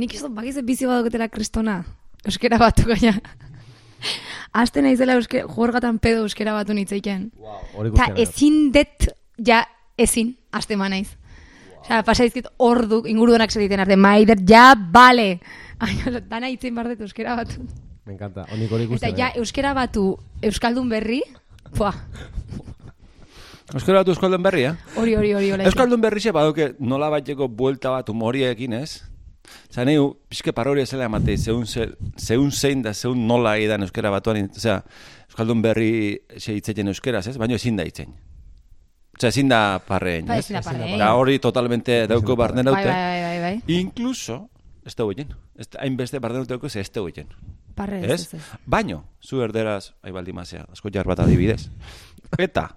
Nik dut bakize bizi badoketela kristona. Euskera batu gaina. Aste naizela euske, jorgatan pedo euskera batu nitzeiken. Hori Ta ezin det, ja, ezin, aste ma naiz. Osea, pasa izkit ordu ingurudanak zediten arte, maider, ja, bale. Aina, dana itzen behar dut euskera batu. Me encanta. Onik hori Eta guztian. ja, euskera batu euskaldun berri, pua, Euskal batu Euskaldun berri, eh? hori, hori, hori, hori. Euskaldun berri xe baduke nola baiteko buelta bat humoriekin, ez? Zan nahi, pixke paroria zela ematei, zeun, ze- zeun zein da, zeun nola edan euskera batuan, osea, Euskaldun berri xe hitzeiten euskeraz, ez? Baina ezin da hitzen. Osea, ezin da parrein, Ba, ez? ezin da parrein. Da hori totalmente dauko barne Bai, naute. bai, bai, bai, bai. Incluso, ez da hoien. Hainbeste barne nauteko, ze ez da hoien. Parre, ez, Ez? Baino, zu erderaz, aibaldi mazea, asko jar bat adibidez. Eta,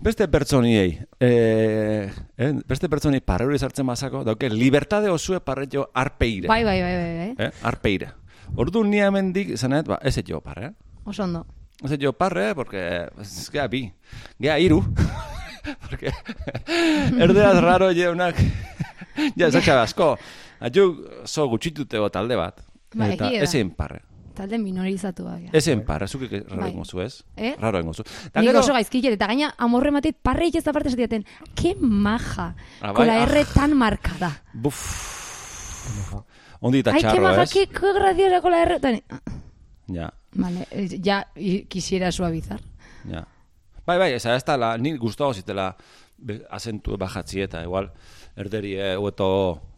beste pertsoniei, eh, eh, beste pertsoniei parreuri sartzen mazako, dauke, libertade osue parreio arpeire. Bai, bai, bai, bai, bai. Eh, arpeire. Ordu ni hemendik zanet, ba, ez jo parre. Oso ondo. Ez jo parre, porque, ez gea bi, gea iru. porque, erderaz raro jeunak, ja, esatxa asko. Aju, so gutxitutego talde bat. Ba, Eta egia da. ezin parre. Talde minorizatu da. ja. Ezen parra, zuk raro Bai. engozu, ez? Eh? Raro engozu. Ta Nik gero, oso gaizkiket, eta gaina amorre matit parreik ez da parte esatiaten. Ke maja, Ah, bai, con la ah. R tan marcada. buf, ondi eta txarro, maja, ez? que, que graciosa con la R tan... Ah, Ja, Vale, eh, ya y quisiera suavizar. ja. Bai, bai, eza ez da, la, ni guztago zitela azentu bajatzi eta igual, erderi, eh, hobeto,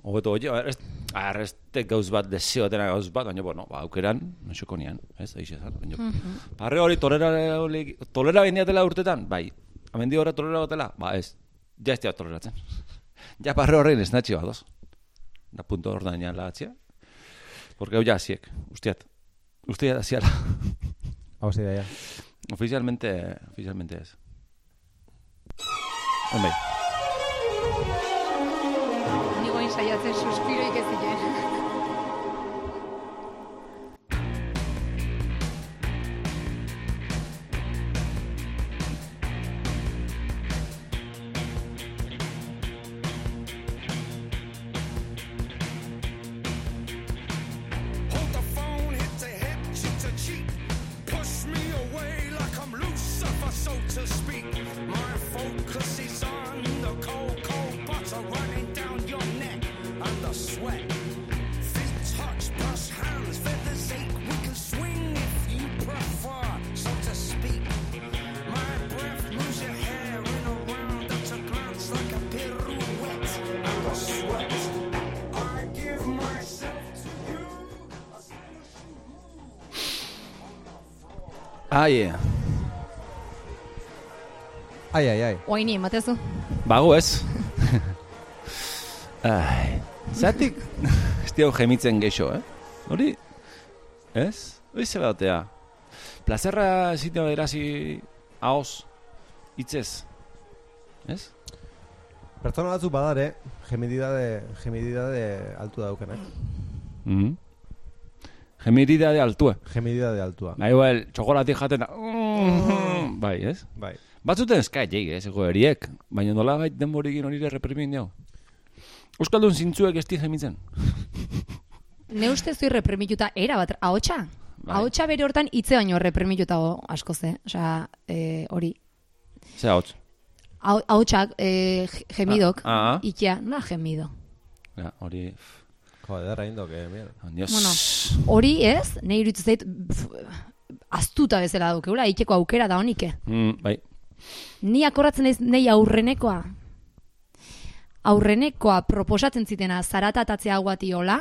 hobeto, ez, arreste gauz bat, deseo dena gauz bat, baina, bueno, ba, aukeran, naixoko nian, ez, eixe zan, baina, parre hori tolera, hori- tolera beniatela urtetan, bai, amendi horre tolera gotela, ba, ez, ja ez dira toleratzen. ja parre horrein ez natxi badoz. Da punto hor daina la atzia. Porque hau ja hasiek, ustiat. Ustiat hasiala. Hau da, ja. Oficialmente, oficialmente ez. Hombre, hasta ya hacer suspiro y qué sé. Ah, yeah. Ai, ai, ai. Oini, ematezu. Bago ez. Ai, zatik, ez diau gemitzen geixo, eh? Hori, ez? Hori ze batea. Plazerra zitio erazi haoz, hitzez. Ez? Pertsona batzuk badare, gemididade, gemididade altu daukenak. Mm -hmm. Gemiridade altue. Gemididade altua. Nahi igual, txokolatik jaten da. bai, ez? Bai. Batzuten eskai jeik, ez, ego eriek. Baina nola gait denborikin hori reprimin jau. Euskaldun zintzuek ez di gemitzen. Ne ustez zui repremituta era bat, ahotsa? Bai. Ahotsa bere hortan hitze baino repremituta asko ze. Osea, eh, hori. Ze hotz. Aho- Ahotsak, eh, ge- gemidok, Ah, ah. ikia, nola gemido? Ja, hori... Jo, ederra indok, eh, mierda. Dios. Bueno, hori ez, nahi iruditzen zait, pf, aztuta bezala daukeula, ikeko aukera da honike. Mm, bai. Ni akorratzen ez nei aurrenekoa. Aurrenekoa proposatzen zitena zaratatatzea guati hola.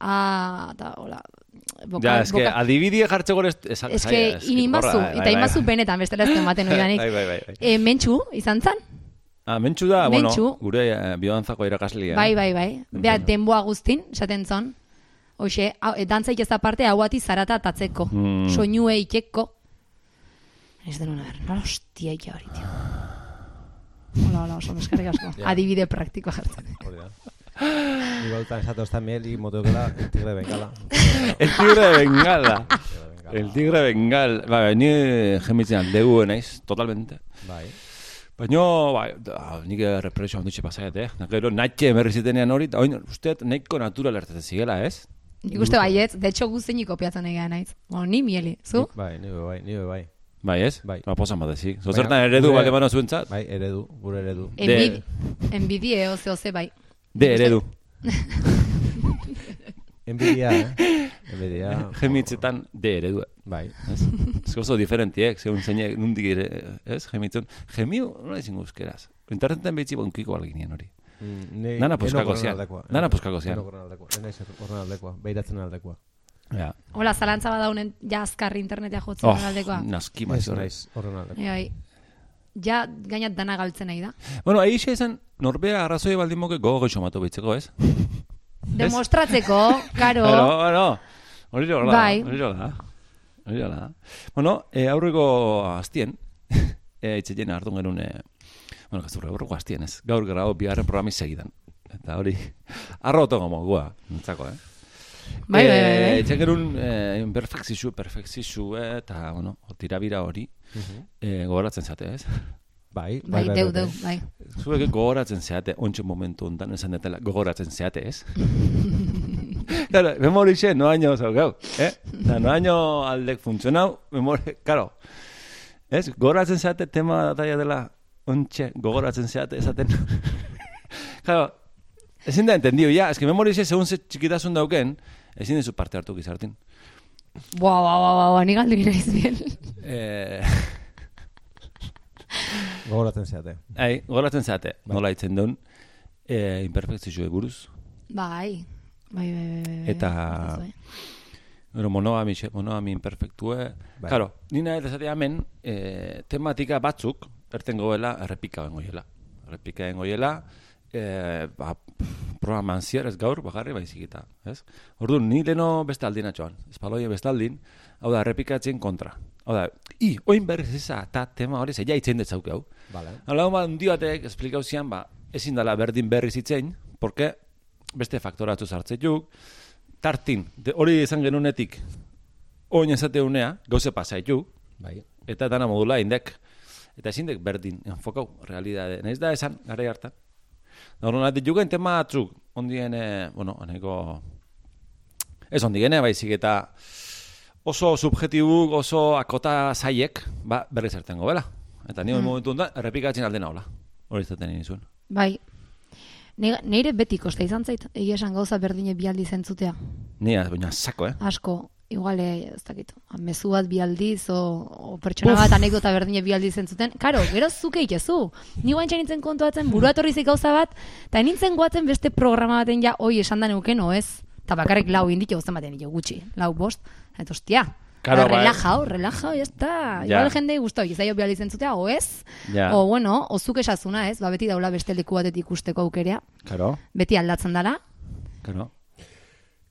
Ah, eta hola. Boka, Ja, eske, boka- adibidie jartze gore... Ez, que inimazu, eta imazu benetan bestela ez ematen oidanik. Bai, bai, bai. bai. E, mentxu, izan zan? Ah, mentxu da, Mentxu. bueno, gure eh, biodantzako irakaslia. Bai, bai, bai. Bea, denboa guztin, esaten zon. Hoxe, hau- e, dantzaik ez da parte, hauati zarata tatzeko. Mm. Soinue ikeko. Ez denuna, ber, nola hostia ika hori, tio. Hola, hola, oso meskarrik asko. Adibide praktiko jartzen. Hori da. Ni bautan esatu esta miel y motoquela, tigre bengala. El tigre de bengala. El tigre de bengal. Ba, ni gemitzen aldegu naiz, totalmente. Bai. Baina, bai, da, nik represio handutxe pasaiat, eh? Na, Gero, natxe emerri zitenean hori, eta oin, usteet, nahiko natural ertatzen zigela, ez? Nik uste baietz, de hecho guztien kopiatzen egia naiz. Bueno, ni mieli, zu? Nik Bai, nire bai, nire bai. Bai, ez? Bai. Ba, posan bat ezik. Zozertan eredu bale bano zuentzat? Bai, eredu, gure eredu. Enbidi, enbidie, oze, oze, bai. De eredu. Enbidia, eh? Enbidia. Gemitzetan, de eredu. Bai. Ez? Ez oso diferentiek, zeun zeinek nundik ere, ez? Gemitzen. Gemiu, nola izin euskeraz. Interneten behitzi bonkiko alginien hori. Mm, Nana goren zian. Nana puskako zian. horren aldekoa. Beiratzen aldekoa. Ja. Hola, zalantza badaunen ja azkarri internetea jotzen Oh, aldekoa. naski maiz horre. naiz horren aldekoa. Bai. Ja, gainat dana galtzen nahi da. Bueno, aixe izan, norbea arrazoi baldin moke gogo geixo matu behitzeko, ez? Demostratzeko, karo. Pero, bueno, hori hola, Bai. hori hola. Hori hola. Bueno, eh, aurreko aztien, eh, itxeien hartu genuen, eh, bueno, gazurre, aurreko aztien, ez? Gaur grau biharren programi segidan. Eta hori, arro otogo mogua, nintzako, eh? Bai, bai, bai, bai. Etxen eh, imperfekzizu, perfekzizu, eh, eta, bueno, tirabira hori, eh, gogoratzen zate, ez? Bai, Bai, deu, deu, bai. Zuek gogoratzen zeate, ontsu momentu ondan esan detela, gogoratzen zeate, ez? Claro, memorixe no año zaukau, eh? Da, no año aldek funtzionau, memori, claro. Ez, gogoratzen zeate tema dataia dela, ontxe, gogoratzen zeate, esaten. claro, ezin da entendiu, ja, eske memorixe segun ze txikitasun dauken, ezin dezu parte hartu gizartin. Boa, boa, boa, boa, boa, nik aldu naiz bien. Eh, Gogoratzen zeate. ai, gogoratzen zeate, nola itzen duen, eh, imperfekzioe buruz, Bai, bai, bai, bai, bai, bai. Eta- bai. Gero monogami, xe- monogami imperfektue. Bai. Claro, nina ez esatea hemen, eh, tematika batzuk, ertengo goela, errepika bengoiela. Errepika bengoiela, eh, ba, programan zier ez gaur, bakarri baizik eta, ez? Orduan, ni leno beste aldin atxoan, espaloie beste aldin, hau da, errepikatzen kontra. Hau da, i, oin berriz eza, eta tema hori, zeia itzen detzauke hau. Vale. Hala, ba, un batek esplikau zian, ba, ezin dela berdin berriz itzein, porque beste faktoratu sartzetuk, tartin, de, hori izan genunetik, oin ezate unea, gauze pasaitu, Bai. eta dana modula indek, eta ezin dek berdin, enfokau, realidade. Naiz da esan, gara hartan. Hori nahi jugen tema atzuk, ondien, eh, bueno, aneko, ez ondigene, baizik eta oso subjetibu, oso akota zaiek, ba, berriz ertengo bela. Eta ni mm. momentu honetan, errepikatzen alde naula. Hori izaten nizuen. Bai. Ne- Neire beti kosta izan zait, egia esan gauza berdine bialdi zentzutea. Ni, baina sako, eh? Asko, igual, eh, ez dakit, mezu bat bialdiz, o, o pertsona bat anekdota berdine bialdi zentzuten. Karo, gero zuke ikezu. Ni guain nintzen kontuatzen, burua etorri zik gauza bat, eta nintzen goatzen beste programa baten ja, oi, esan da neuken, o ez? Eta bakarrik lau indike guztan baten, gutxi, lau bost. Eta hostia, Claro, bai. relajao, relajao, ya está. Ja. Igual jende guztau, izaio bialdi zentzutea, o ez? Ja. O, bueno, o zuk esazuna, ez? Ba, beti daula beste leku batetik ikusteko aukerea. Karo, Beti aldatzen dala. karo.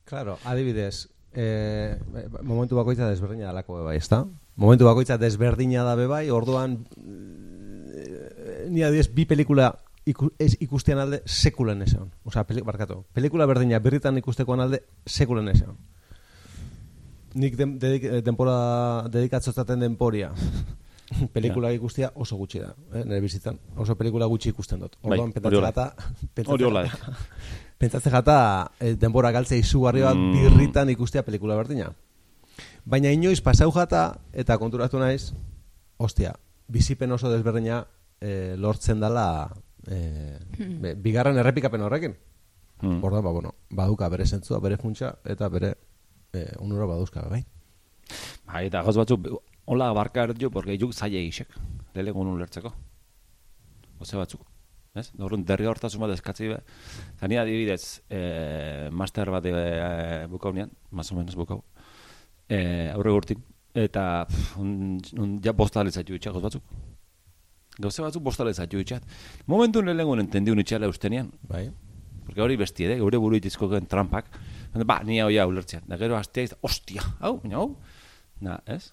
Claro, adibidez, eh, momentu bakoitza desberdina dalako bai, ezta? Momentu bakoitza desberdina da be bai, orduan eh, ni adibidez bi pelikula iku, ez ikustean alde sekulen esan. Osea, peli, barkatu. Pelikula berdina berritan ikustekoan alde sekulen esan. Nik den, dedik, eh, denpora dedikatzotaten denporia. pelikula ikustia oso gutxi da, eh, nire bizitzan. Oso pelikula gutxi ikusten dut. Bai, Orduan hori pentsatzen Hori hola. Pentsatzen jata, eh, denbora galtze izugarri bat Mm. birritan ikustea pelikula berdina. Baina inoiz pasau jata eta konturatu naiz, ostia, bizipen oso desberdina eh, lortzen dala eh, be- bigarren errepikapen horrekin. Hmm. Orduan, ba, bueno, baduka bere zentzua, bere funtsa eta bere eh, onura baduzka, bai. Bai, eta gauz batzuk, hola barka erdio, porque juk zaila egisek, lehelegun ulertzeko. Oze batzuk. Ez? Horren derri hortasun bat eskatzi be. Eta ni adibidez, eh, master bat eh, bukau nian, más o menos bukau, eh, aurre gurtin. Eta, pff, un, un, ja bostale zaitu itxak, gauz batzuk. Gauze batzuk bostale zaitu itxat. Momentu lehelegun entendiun itxala ustenian, Bai. Porque hori bestie, de, gure buru itizko trampak. Ba, ni hau ja ulertzean. Da gero hastea iz, ostia, hau, baina hau. Na, ez?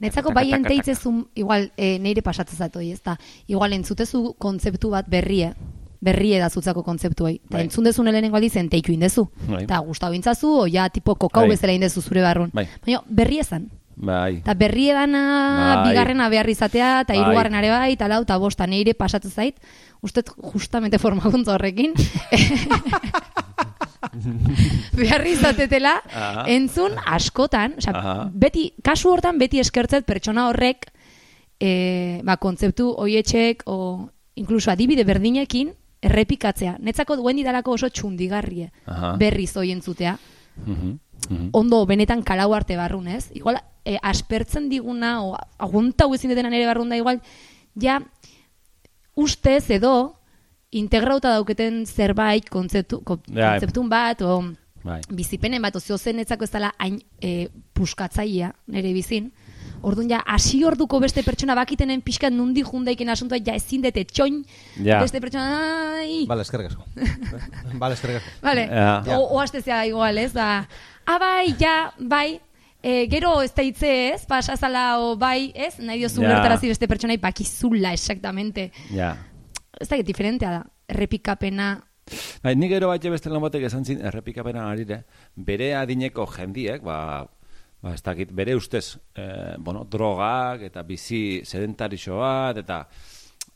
Netzako bai enteitzezun, igual, e, neire pasatzen zato, ez da, igual entzutezu kontzeptu bat berrie, berrie da zutzako kontzeptu hoi. Eta Bai. entzun dezu lehenengo aldiz enteiku indezu. Bai. Eta gustau intzazu, o ja tipo kokau Bai. bezala indezu zure barrun. Bai. Baina berri ezan. Bai. Eta berri edana Bai. bigarrena behar izatea, eta Bai. hirugarren are bai, eta lau, eta bosta, neire pasatu zait, uste justamente formakuntza horrekin, behar izatetela, entzun askotan, Aha. beti, kasu hortan beti eskertzet pertsona horrek, e, ba, kontzeptu oietxek, o inkluso adibide berdinekin, errepikatzea. Netzako duen didalako oso txundigarrie, Aha. berriz oien zutea Mhm, mhm. ondo benetan kalau arte barrun, ez? Igual, e, aspertzen diguna, o aguntau ezin detenan ere barrun da, igual, ja, ustez edo, integrauta dauketen zerbait, kontzeptu, kontzeptun bat, o Bai. bizipenen bat, ozio zenetzako ez dela hain e, puskatzaia, nire bizin, Orduan ja, hasi orduko beste pertsona bakitenen pixkat nundi jundaiken asuntoa, ja ezin dete txoin, Ja. beste pertsona, ai, Bale, eskerrik asko. Bale, eskerrik asko. Vale, Ja. o, o astezea igual, ez, da, ah, bai, ja, bai, e, gero ez da hitze ez, pasazala, o bai, ez, nahi diozu Ja. beste pertsonai bakizula, exactamente. Ja. Ez da, diferentea da, errepikapena, Bai, nik gero batxe beste lan batek esan zin, errepikapena arire, bere adineko jendiek, ba, ba ez dakit, bere ustez, eh, bueno, drogak eta bizi sedentarixo bat, eta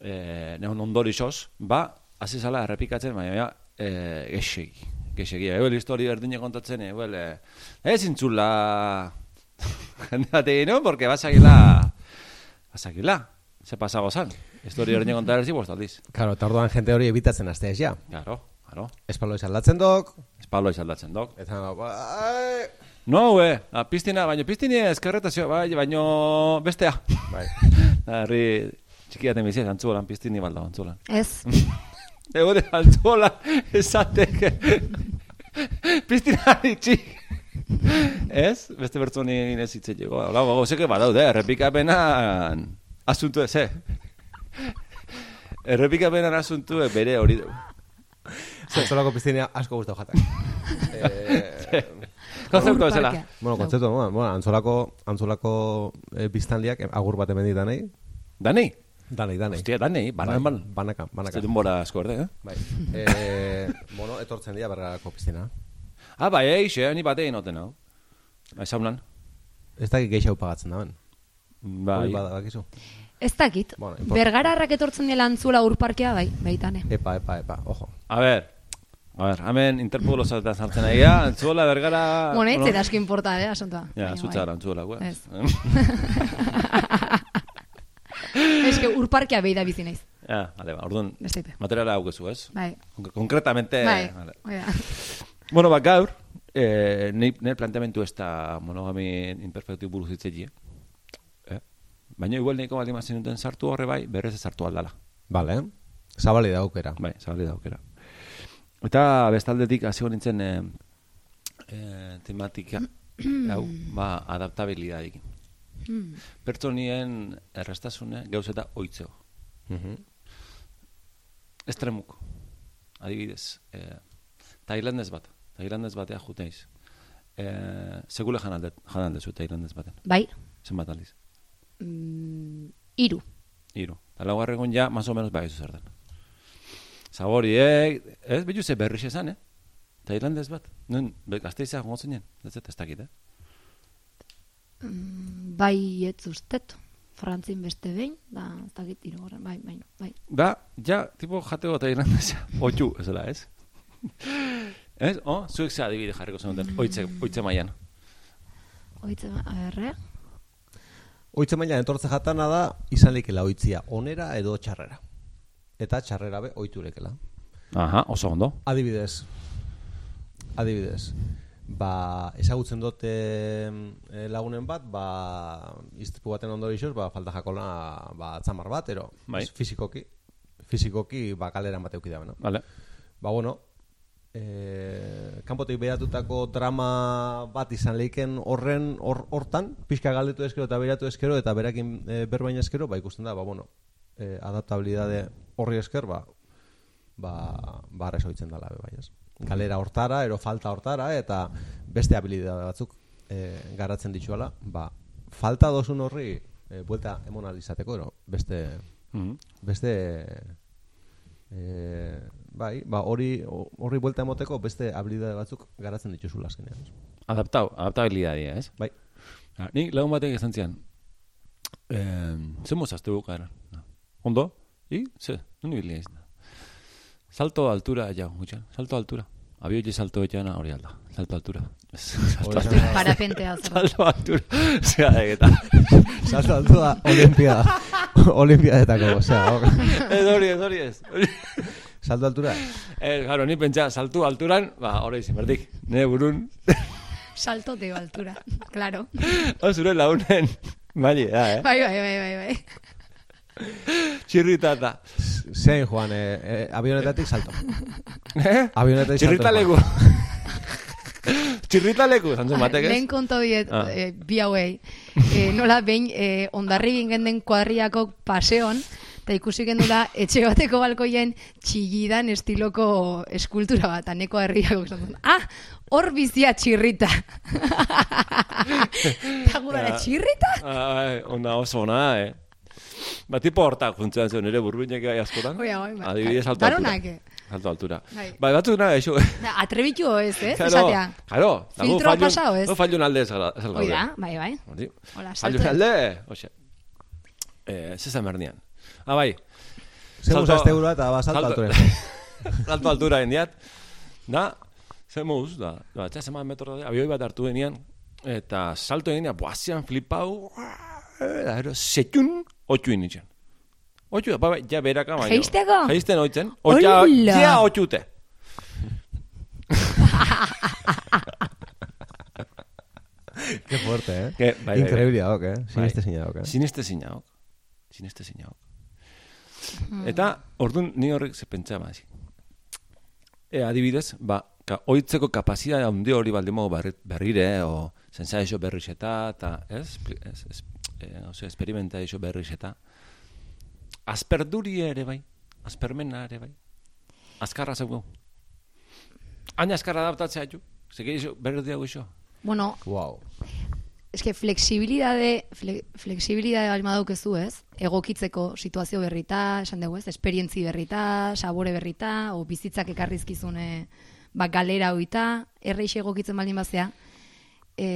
eh, neon ondorixoz, ba, hasi zala errepikatzen, baina, baina eh, gexegi, gexegi, eguel histori berdine kontatzen, eguel, eh, ez intzula, jende bat egin, no? porque basakila, basakila, ze pasago zan, histori berdine kontatzen zi, bost aldiz. Claro, eta orduan jente hori ebitatzen astea ja. Claro, claro. Espalo izaldatzen dok, Espalo izaldatzen dok. eta ba, ai, No, we, a, piztina, baino piztini eskerretazio, bai, baino bestea. bai. Herri txikiaten bizi, antzuolan piztini balda, antzuolan. ez, Egore, antzuolan, esatek, piztina itxi. Ez? Beste bertzoni inez hitz egiko. Hola, gogo, zeke badaude, errepikapenan asuntu ez, eh? Errepikapenan asuntu bere hori du. Zentzolako piztinia asko gustau jatak. eh, Konzeptu parkea. bueno, kontzeptu, bueno, bueno, antzolako, antzolako eh, biztanliak eh, agur bat emen ditanei. Dani? Danei, danei. Hostia, Dani, banan, Bai, banan. Banaka, banaka. Ez denbora asko erde, eh? Bai. Eh, bueno, etortzen dira bergarako piztina. Ah, bai, eixe, ni batein noten hau. Bai, saunan. Ez dakik gehiago pagatzen daben. Bai. Hori bada, bakizu. Ez dakit, Bueno, import- bergararrak etortzen dela antzula urparkea, bai, baitane. Epa, epa, epa, ojo. A ber, a ber, hemen Interpol osatzen sartzen ari ga, antzuela bergara... Bueno, ez zera asko importa, eh, asuntoa. Ja, Baina, zutzara antzuela, gu. Ez. Ez que urparkea behi da bizi naiz. Ja, vale, ba, orduan, materiala haukezu, ez? Bai, Konkretamente... bai, vale. da. Bueno, ba, gaur, eh, ni, nire planteamentu ez da monogami imperfektu buruz hitzegi, eh? Baina igual nahiko baldin mazien duten sartu horre bai, berrez ez sartu aldala. Vale. Zabali da aukera. Bai, zabali da aukera. Eta bestaldetik hasi nintzen eh, eh, tematika hau, ba, adaptabilidadekin. Hmm. Pertsonien errestasune gauz eta oitzeo. Mhm. Estremuk. Adibidez, eh, Tailandez bat. Tailandez batea juteiz. Eh, segule janalde, janaldezu Tailandez baten. Bai, Zenbat aldiz? Mm, iru. Hiru. Eta laugarregun ja, más o menos baizu zer den. Zaboriek, ez, bilu ze berriz esan, eh? Tailandez bat. Nun, be, gazteiza gongo zinen, ez ez dakit, eh? Bai, ez ustet. Frantzin beste behin, da, ez dakit irugarren, bai, bai, bai. Ba, ja, tipo jateko tailandeza, oitu, ez dela, ez? ez? Oh, zuek ze adibide jarriko zenuten, oitze, oitze maian. Oitze, a berre, Oitze maila entortze jatana da, izan likela oitzia, onera edo txarrera. Eta txarrera be, oiturekela. Aha, oso ondo. Adibidez, adibidez, ba, ezagutzen dute e, lagunen bat, ba, iztipu baten ondorioz, ba, falta jakola, ba, atzamar bat, ero, Bai. fizikoki, fizikoki, ba, galeran bat euki no? Vale. Ba, bueno, e, kanpotik behatutako drama bat izan leiken horren hor, hortan, pixka galdetu eskero eta beratu eskero eta berakin e, berbaina eskero, ba ikusten da, ba, bueno, e, adaptabilidade horri esker, ba, ba, ba resoitzen dela, bai, ez? Galera hortara, ero falta hortara, eta beste habilidade batzuk e, garatzen dituela, ba, falta dozun horri e, buelta emonalizateko, ero, beste, Mhm. beste e, bai, ba, hori horri buelta emoteko beste habilidade batzuk garatzen dituzula azkenean. Adaptau, adaptabilidadia, ez? Bai. Ja, nik lagun batek izan zian, eh, ze mozazte bukaren. Ondo? I? Ze? Non ibili izan. Salto altura, ja, gutxan. Salto altura. Abio je salto etxana hori alda. Salto altura. salto altura. da. Parapentea. Salto altura. Zea, eta. Salto altua olimpiada. Olimpiadetako, osea. Ez hori ez, hori ez. Salto altura. Eh, claro, ni pentsa, saltu alturan, ba, hori izin, berdik. Ne burun, Salto de altura. Claro. hor zure launen, maili, da, eh? Bai, bai, bai, bai, bai. Txirritata. Zein, Juan, eh, eh, avionetatik salto. Eh? Avionetatik salto. Txirritaleku. Txirritaleku, zantzen batek ez? Lehen konto biet, Ah. eh, bi hauei. Eh, nola behin eh, ondarri bingen den kuadriako paseon, eta ikusi gendula etxe bateko balkoien txillidan estiloko eskultura bat, aneko herriako esan dut. Ah, hor bizia txirrita. Eta gudara, Ja. txirrita? Ah, bai, ona oso ona, eh? Ba, tipo hortak funtzionan zuen ere burbinek gai askotan. Oia, bai, bai. Adibidez, salto altura. Daronak, eh? Salto altura. Bai. Bai, batzuk nahi, eixo. Da, Atrebitu ez, ez? Claro, Esatea. claro. Dago Filtroa fallon- pasao, ez? dago fallon alde ez gaude. da, bai, bai. Hola, salto. alde, oxe. Eh, zezan bernian. Ah, bai. Zemu Salto- zaztegura eta ba, salto altura. Salto altura indiat. Da, zemuz, da, da, txas eman metro da, abioi bat hartu denian, eta salto egin, boazian flipau, da, ero, setxun, otxu initzen. Otxu, ba, ba, ja beraka baino. Jeisteko? Jeisten oitzen, otxa, Hola! ja otxute. Qué fuerte, eh? Que, bai, bai, Increíble daok, eh? Bai. Sineste zina daok, eh? Sineste zinaok. Sineste zinaok. Eta, orduan, ni horrek ze pentsa mazi. E, adibidez, ba, ka, oitzeko kapazitatea handi hori baldimo berri, berrire, o sensazio berriz eta, eta, ez? Ez, ez e, oze, experimentazio berriz eta. Asperduri ere bai, aspermena ere bai. Azkarra zeugu. Hain azkarra adaptatzea ju. Zeke iso, berri dago iso. Bueno, Wow. Eske flexibilidade, fle, flexibilidade balma daukezu, ez? Egokitzeko situazio berrita, esan dugu, ez? Esperientzi berrita, sabore berrita, o bizitzak ekarrizkizune ba, galera hoita, erreix egokitzen baldin bazea. E,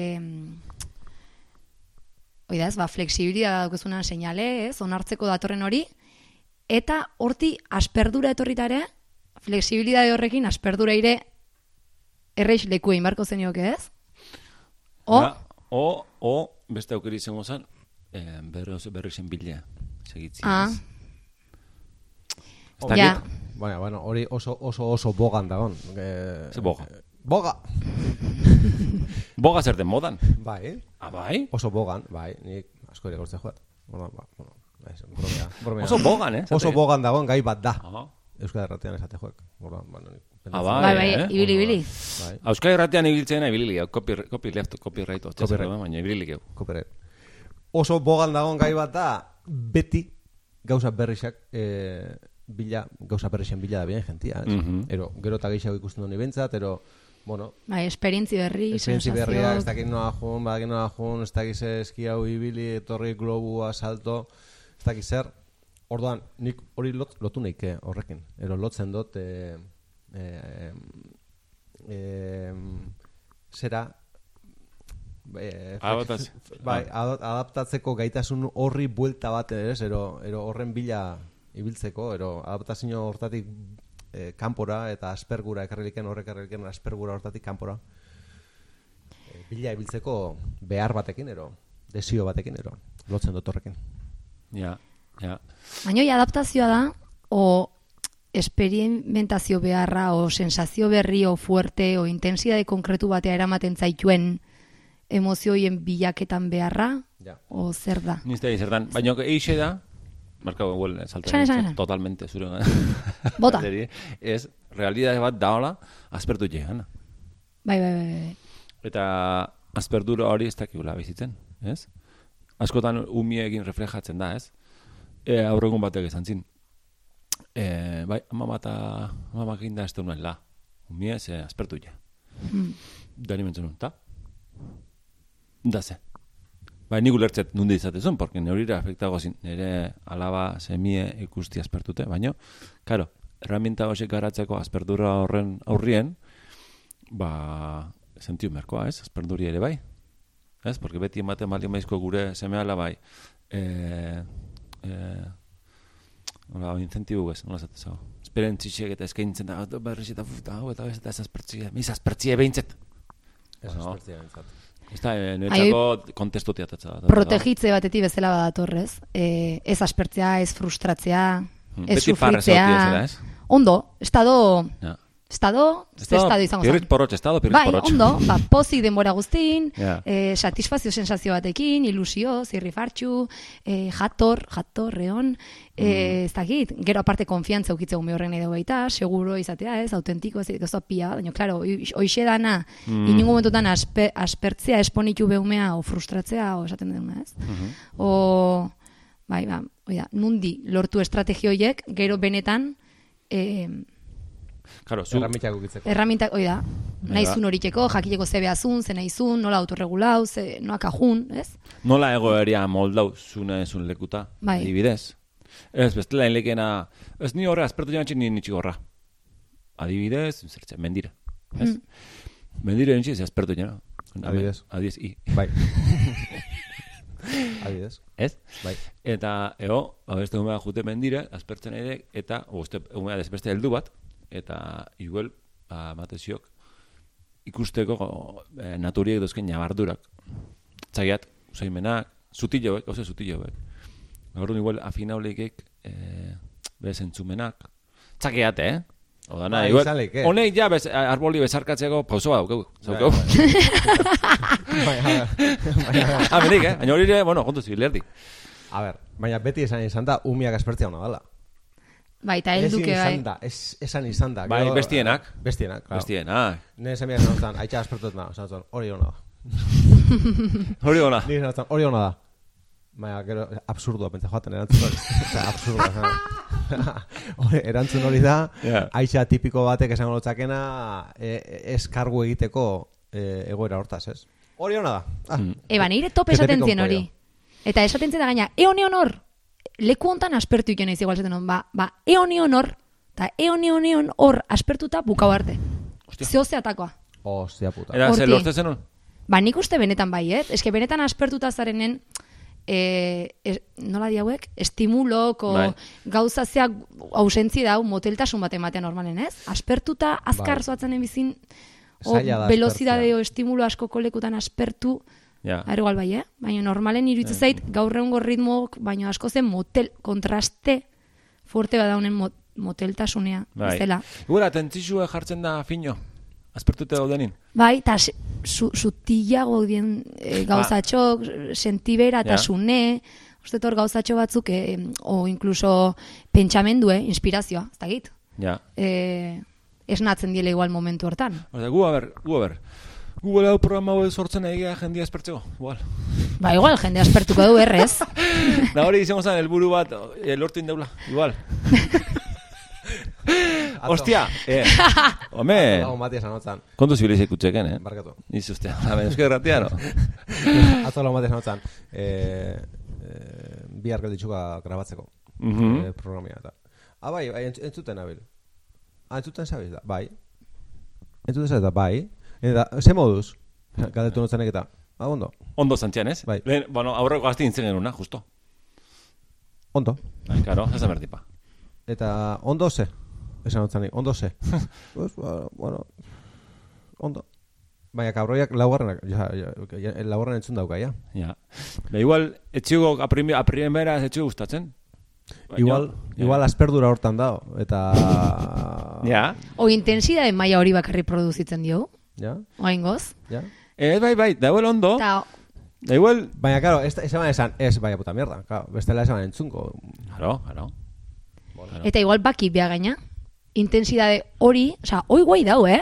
Oida ez, ba, flexibilidade daukezuna seinale, ez? Onartzeko datorren hori, eta horti asperdura etorritare, flexibilidade horrekin asperdura ire erreix leku egin barko zenioke, ez? O, Ja, o, o, beste aukeri izango zen, eh, berri, berri zen bilea. Segitzi. ah, ja. Baina, bueno, hori oso, oso, oso bogan dagon. Eh, Ze boga? Boga! Boga zer den modan. Bai, Ah, bai? oso bogan, bai, nik asko ere gortze joat. Bueno, ba, bueno, ez, bromea, bromea. Oso bogan, eh? Oso bogan dagoen gai bat da. Ah, Euskal Herratian esate joek. Orduan, bueno, nik Ah, bai. Bai, bai, eh? ibili, ibili. Bai, Euskal Herratian ibiltzen ibili geu, copy, copy left, copyright, ostez, Copyright. baina ibili geu. koperet. Oso bogan dagoen gai bat da, beti gauza berrixak eh, bila, gauza berrixen bila da bien jentia. Ez? Mhm. Ero, gero eta gehiago ikusten duen ibentzat, ero, bueno, Bai, esperientzi berri, Esperientzi berria, ez dakit noa jun, badakit noa jun, ez dakit eski hau ibili, etorri globua, salto, ez dakit zer. Orduan, nik hori lot, lotu neike horrekin. Ero lotzen dut, e, e, e, zera, e, Adaptazio. bai, ado- adaptatzeko gaitasun horri buelta bat ere, ez, ero, ero horren bila ibiltzeko, ero adaptazio hortatik e, kanpora eta aspergura ekarriliken horrek ekarriliken aspergura hortatik kanpora e, bila ibiltzeko behar batekin ero desio batekin ero lotzen dut horrekin Ja, ja. Baina adaptazioa da, o esperimentazio beharra, o sensazio berri, o fuerte, o intensidade konkretu batea eramaten zaituen emozioien bilaketan beharra, ja. o zer da? Nizte zertan. Baina eixe da, marka esan, esan. Totalmente, zure. Bota. Galderi, Ez, realidade bat daola, aspertu jehan. Bai, bai, bai, bai. Eta aspertura hori ez dakigula bizitzen, ez? Askotan umiekin reflejatzen da, ez? E, aurregun batek esan zin. E, bai, ama eta ama da ez duen la. Umie ze aspertu ja. Hmm. Da ni mentzun, ta? Da ze. Bai, nik ulertzet nunde izatezun, porque neurira afektago zin, nire alaba semie ikusti aspertute, baino, karo, herramienta horiek garatzeko aspertura horren aurrien, ba, sentiu merkoa, ez? Asperduri ere bai. ez? Porque beti ematen bali maizko gure seme bai, eh, eh, hola, incentibu ez, nola zate zau. Esperentzitxek eta eskaintzen da, "Ah, berriz eta futa, hau eta ez eta esaspertzie, mi esaspertzie behintzet. Ez No. aspertzea behintzat. Ez da, eh, niretzako kontestu teatatza da. Protegitze batetik bezala badatorrez. E, ez aspertzea, ez frustratzea, Hmm, ez beti sufritzea. ezela, ez? Ondo, estado, Ja. Estado, ze estado izango zen. porrotx, estado pirrit Bai, porrotx. ondo, ba, pozik denbora guztin, Ja. eh, satisfazio sensazio batekin, ilusio, zirrifartxu, eh, jator, jator, reon, eh, ez dakit, gero aparte konfiantza ukitze ume horren edo baita, seguro izatea, ez, autentiko, ez, ez pia, baina, klaro, hoixe dana, Mm. inungo momentutan aspe, aspertzea, esponitu behumea, o frustratzea, o esaten duguna, ez? O, bai, ba, oida, nundi lortu estrategio horiek, gero benetan, eh, Claro, zu, Erramitak ukitzeko. Erramintak, hoi da, nahizun horiteko, jakileko ze behazun, ze nahizun, nola autorregulau, ze noak ajun, ez? nola egoeria moldau zune zun lekuta, Bai. adibidez. Ez, bestela inlekena, ez ni horre, aspertu jantxin ni nitxik horra. Adibidez, zertxe, mendira. Ez? Mm. Mendira nitxik, ez aspertu jana. Adibidez. Adibidez, i. Bai. Adibidez. Ez? Bai. Eta, eo, beste umea jute mendire, aspertzen ere, eta, uste, umea desbeste heldu bat, eta, igual, ba, mateziok, ikusteko e, naturiek dozken nabardurak. Txaiat, usaimenak, sutiloek, oze sutiloek. Gaur igual afinaulikek, e, bez entzumenak. Txakeat, eh? Odana, Bai, igual, izan leike. honek ja bez, arboli bezarkatzeko pausoa daukau. Zaukau. Bai. Bai, a ver. ah, eh? Baina hori bueno, kontu zibilerdi. A ber, baina beti esan izan da, umiak aspertzea hona dela. Bai, eta Ezin helduke bai. izan da, ez, esan izan da. Bai, bestienak. Bestienak, claro. Bestienak. Nire semia esan zan, aitxa aspertut na, esan zan, hori hona da. Hori ona. Nire esan zan, hori hona da. Baina, gero, absurdua, pentsa joaten erantzun hori. Osea, absurdua. esan. Hori, erantzun hori da, Ja. aitxa tipiko batek esango lotzakena, e, ez kargu egiteko e, egoera hortaz, ez? Hori hona da. Ah, Mm. Eba, nire top esaten zien hori. Eta esaten zien da gaina, eon eon hor, leku hontan aspertu iken naiz igual hon, ba, ba, eon eon hor, eta eon eon eon hor aspertuta bukau arte. Ostia. Zeozeatakoa. Ostia puta. Era, ze lortzen zenun? Ba, nik uste benetan bai, ez? Eske benetan aspertuta zarenen, e, e, nola di hauek, estimulok, o Bai. gauza zeak ausentzi dau, moteltasun bat ematen normalen, ez? Aspertuta, azkar Bai. zoatzen bizin, o velozidade o estimulo asko kolekutan aspertu, Ja. Ara igual bai, eh? Baina normalen iruditzen zait gaur egungo ritmok, baina asko zen motel, kontraste fuerte badaunen mot, moteltasunea. Bai. Bezala. Igual, atentzizue jartzen da fino. Azpertute daudenin. Bai, se- su, sutiago dien e, gauzatxok, sentibera eta Ja. sune, uste tor gauzatxo batzuk, e, o incluso pentsamendu, eh, inspirazioa, ez dakit. Ja. E, esnatzen diele igual momentu hortan. Osea, gu, a ber, gu, a Gu, hau programa hau sortzen egia jendia espertzeko. Igual. Ba, igual, jende aspertuko du errez. Da hori izango zen, helburu bat, eh, lortin deula. Igual. Ostia, eh. Home, Lagun bati esan hotzan, kontu zibiliz ikutzeken, eh? barkatu. Niz ustea, a ber, euskal gratia, no? Atzo lagun bati esan hotzan, e, e, bihar gelditxuka grabatzeko Mhm. e, programia eta. Ah, bai, bai, entz- entzuten nabil. Ah, entzuten zabiz da, bai. Entzuten zabiz da, bai. Eta, ze moduz? Galdetu notzenek eta, ah, ondo, Ondo zantzian, ez? Bai. Lehen, bueno, aurreko gazti nintzen genuna, justo. ondo. Bai, karo, ez da bertipa. Eta, ondo ze? Esan hotzan ondo ze? pues, ba, bueno, ondo. Baina kabroiak laugarrenak, ja, ja, ja, laugarren entzun dauka, ja. Ja. Ba, igual, etxigo, a, primi, a primera etxigo gustatzen. Baina- Igual, Ja. igual asperdura hortan dago, eta... Ja. O intensidade maila hori bakarri produzitzen dio, Ja, oaingoz. ja. Ez, bai, bai, da igual ondo. Eta Da igual... Baina, claro, ez, ez eman esan, ez, baina puta mierda, claro, bestela esan entzunko. Claro, claro. Eta igual baki bea gaina. Intensidade hori, osea, hoi guai dau, eh?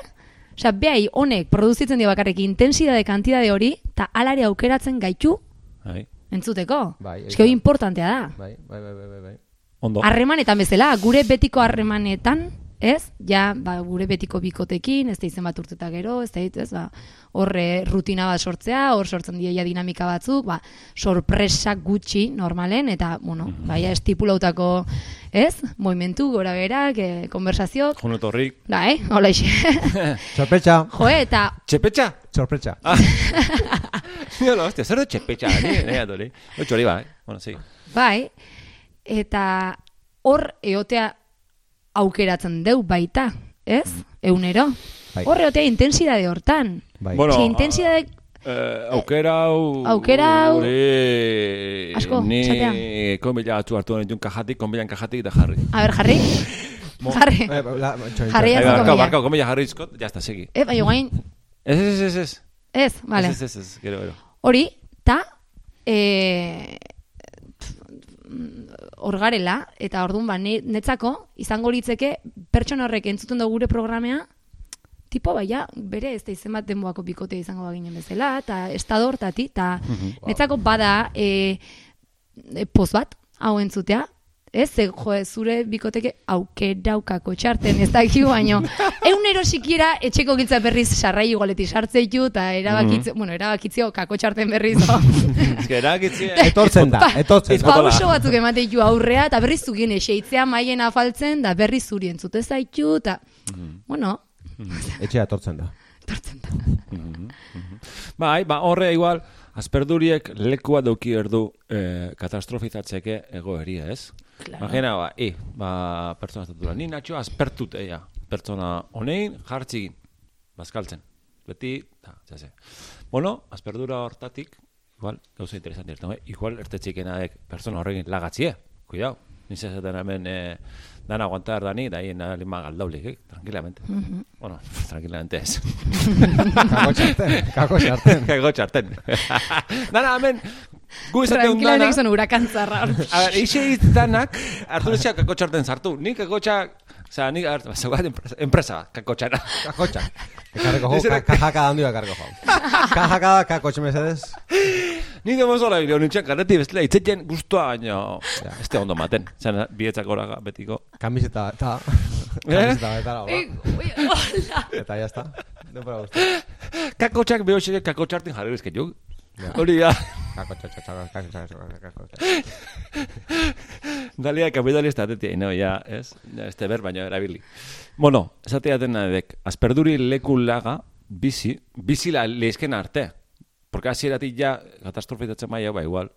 Osea, behai honek produzitzen dio bakarrik intensidade kantidade hori, eta alare aukeratzen gaitu Bai. entzuteko. Bai, Eske hori importantea da. Bai, bai, bai, bai, bai, bai. Ondo. Harremanetan bezala, gure betiko harremanetan, ez? Ja, ba, gure betiko bikotekin, ez da izen bat urteta gero, ez da ez, ba, horre rutina bat sortzea, hor sortzen dieia dinamika batzuk, ba, sorpresak gutxi normalen, eta, bueno, baia estipulautako, ez? Movimentu, gora berak, eh, konversazio, Juno torrik. da, eh? Hola ixe. Sorpretxa, jo, eta Txepetxa? sorpretxa. Nio, lo, hostia, zer dut txepetxa, ni, nahi atori. Otxo hori ba, eh? Bueno, sí. Bai, eta hor eotea aukeratzen deu baita, ez? Eunero. Bai. Hor eotea intensidade hortan. Bai. Bueno, Ze intensidade Eh, aukera hau... Aukera hau- Gure... Asko, Ni esatea. konbila atzu hartu nituen kajatik, konbilan kajatik eta jarri. A ber, jarri. jarri. Eh, txoin, Jarri ez Bai, konbila. barkau, konbila jarri izkot, ya está, segi. Eh, bai, guain, Ez, ez, ez, ez. ez, vale. Ez, ez, ez, gero, gero. Hori, ta, e, hor garela, eta orduan ba, ne- netzako, izango litzeke, pertsona horrek entzuten dugu gure programea, tipo, baia, bere ez da izen bat denboako bikote izango baginen bezala, eta estado hortati, eta netzako bada e, e, poz bat, hau entzutea, ez, ze, jo, zure bikoteke aukeraukako txarten, ez dakigu baino, eunero sikiera etxeko giltza berriz sarrai igualeti sartzeitu, eta erabakitze, bueno, erabakitzeo kako txarten berriz, no? Ez que erakitzi... Etortzen da, etortzen da. Pauso batzuk emateitu aurrea, eta berriz zugien eseitzea maien afaltzen, da berriz zuri entzute zaitu, eta, bueno, Etxea etortzen da. tortzen da. Bai, ba, horre igual, asperduriek lekua dauki erdu eh, katastrofizatzeke egoeria, ez? Claro. Imagina, ba, e, ba, pertsona estatura, ni natxo aspertut, eia, pertsona honein jartzigin, bazkaltzen. Beti, ta, jase. Bueno, asperdura hortatik, igual, gauza interesanti ertu, eh? igual ertetxikenaek pertsona horrekin lagatzie, cuidao. Niz esaten hemen eh, dan aguantar dani, da hien lima galdaulik, eh? tranquilamente. Bueno, tranquilamente ez. Kako txarten, kako txarten. Kago txarten. Dana, hemen, gu izateun dana. Tranquilanek son hurakantzarra. A ver, eixe danak, hartu dezea kako txarten sartu. Ni kako txak, Osea, nik hartu, zaugat enpresa, enpresa bat, kako txara. Kako txak. Ekarreko jo, ka- kajaka handi bat ekarreko jo. Kajaka da, kako txemesedez. Ni de mozola bilo, nintzen karreti bestela, itzetzen guztua, baina, ez te ondo maten. Zena, bietzak oraga, betiko. Kamiseta, eta... Eh? Kamiseta, eta hola. Eta ya está. Denbora guzti. Kako txak behotxek kako txartin jarri bezketuk. Hori da. Dalia kapitalista atetia, no, ja, ez? Este ber, baina erabili. Bueno, esatea dena dek, asperduri leku laga, bizi, bizi la leizken arte. Porque hasieratik ja, katastrofitatzen maia, ba, igual,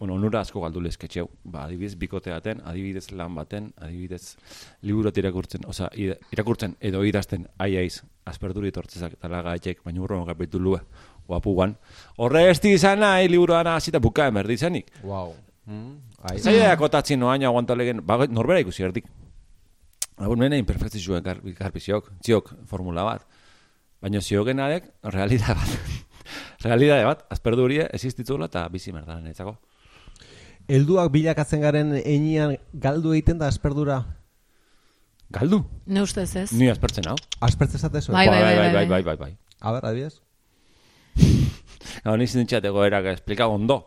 bueno, onura asko galdu lezketxeu. Ba, adibidez, bikoteaten, adibidez lan baten, adibidez, liburot irakurtzen, oza, ira- irakurtzen edo idazten aiaiz, asperduri tortzezak eta laga etxek, baina urro kapitulua, guapuan. Horre esti izan nahi liburuan hasita buka emerdi izanik. Wow. Mm, ai. Zaila kotatzen noaino aguantalegen, ba, norbera ikusi erdik. Agur nene imperfektizioen garbiziok, ziok formula bat. Baina ziogen adek, realidade bat. realidade bat, azperdu horie, existitzula eta bizi merdan etzako. Helduak bilakatzen garen einian galdu egiten da asperdura. Galdu, Ne ustez ez? ni aspertzen hau. Aspertze zatezu. Bai, bai, bai, bai, bai. bai, bai, bai. A ber, adibidez. Gau, ni zintzateko erak esplika ondo.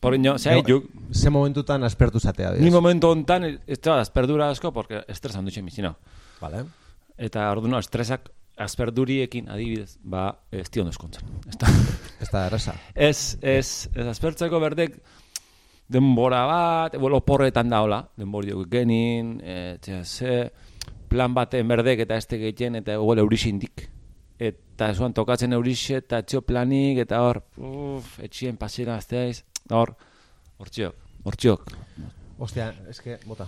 Por ino, zeh, juk, Ze momentutan aspertu zatea, ni adibidez. momentu hontan, ez da, asperdura asko, porque estres handu txen bizina. Vale. Eta orduno, estresak asperduriekin adibidez, ba, ez tion eskontzen. Ez da. Ez da erresa. Ez, ez, ez aspertzeko berdek denbora bat, bueno, oporretan daola, denbora genin, e, txea, ze, plan baten berdek eta este gehien, eta igual eurisindik. Eta zuan tokatzen eurixe, eta etxio planik, eta hor, uf, etxien pasira azteaiz, hor, hortxiok, hortxiok. Ostia, eske, bota.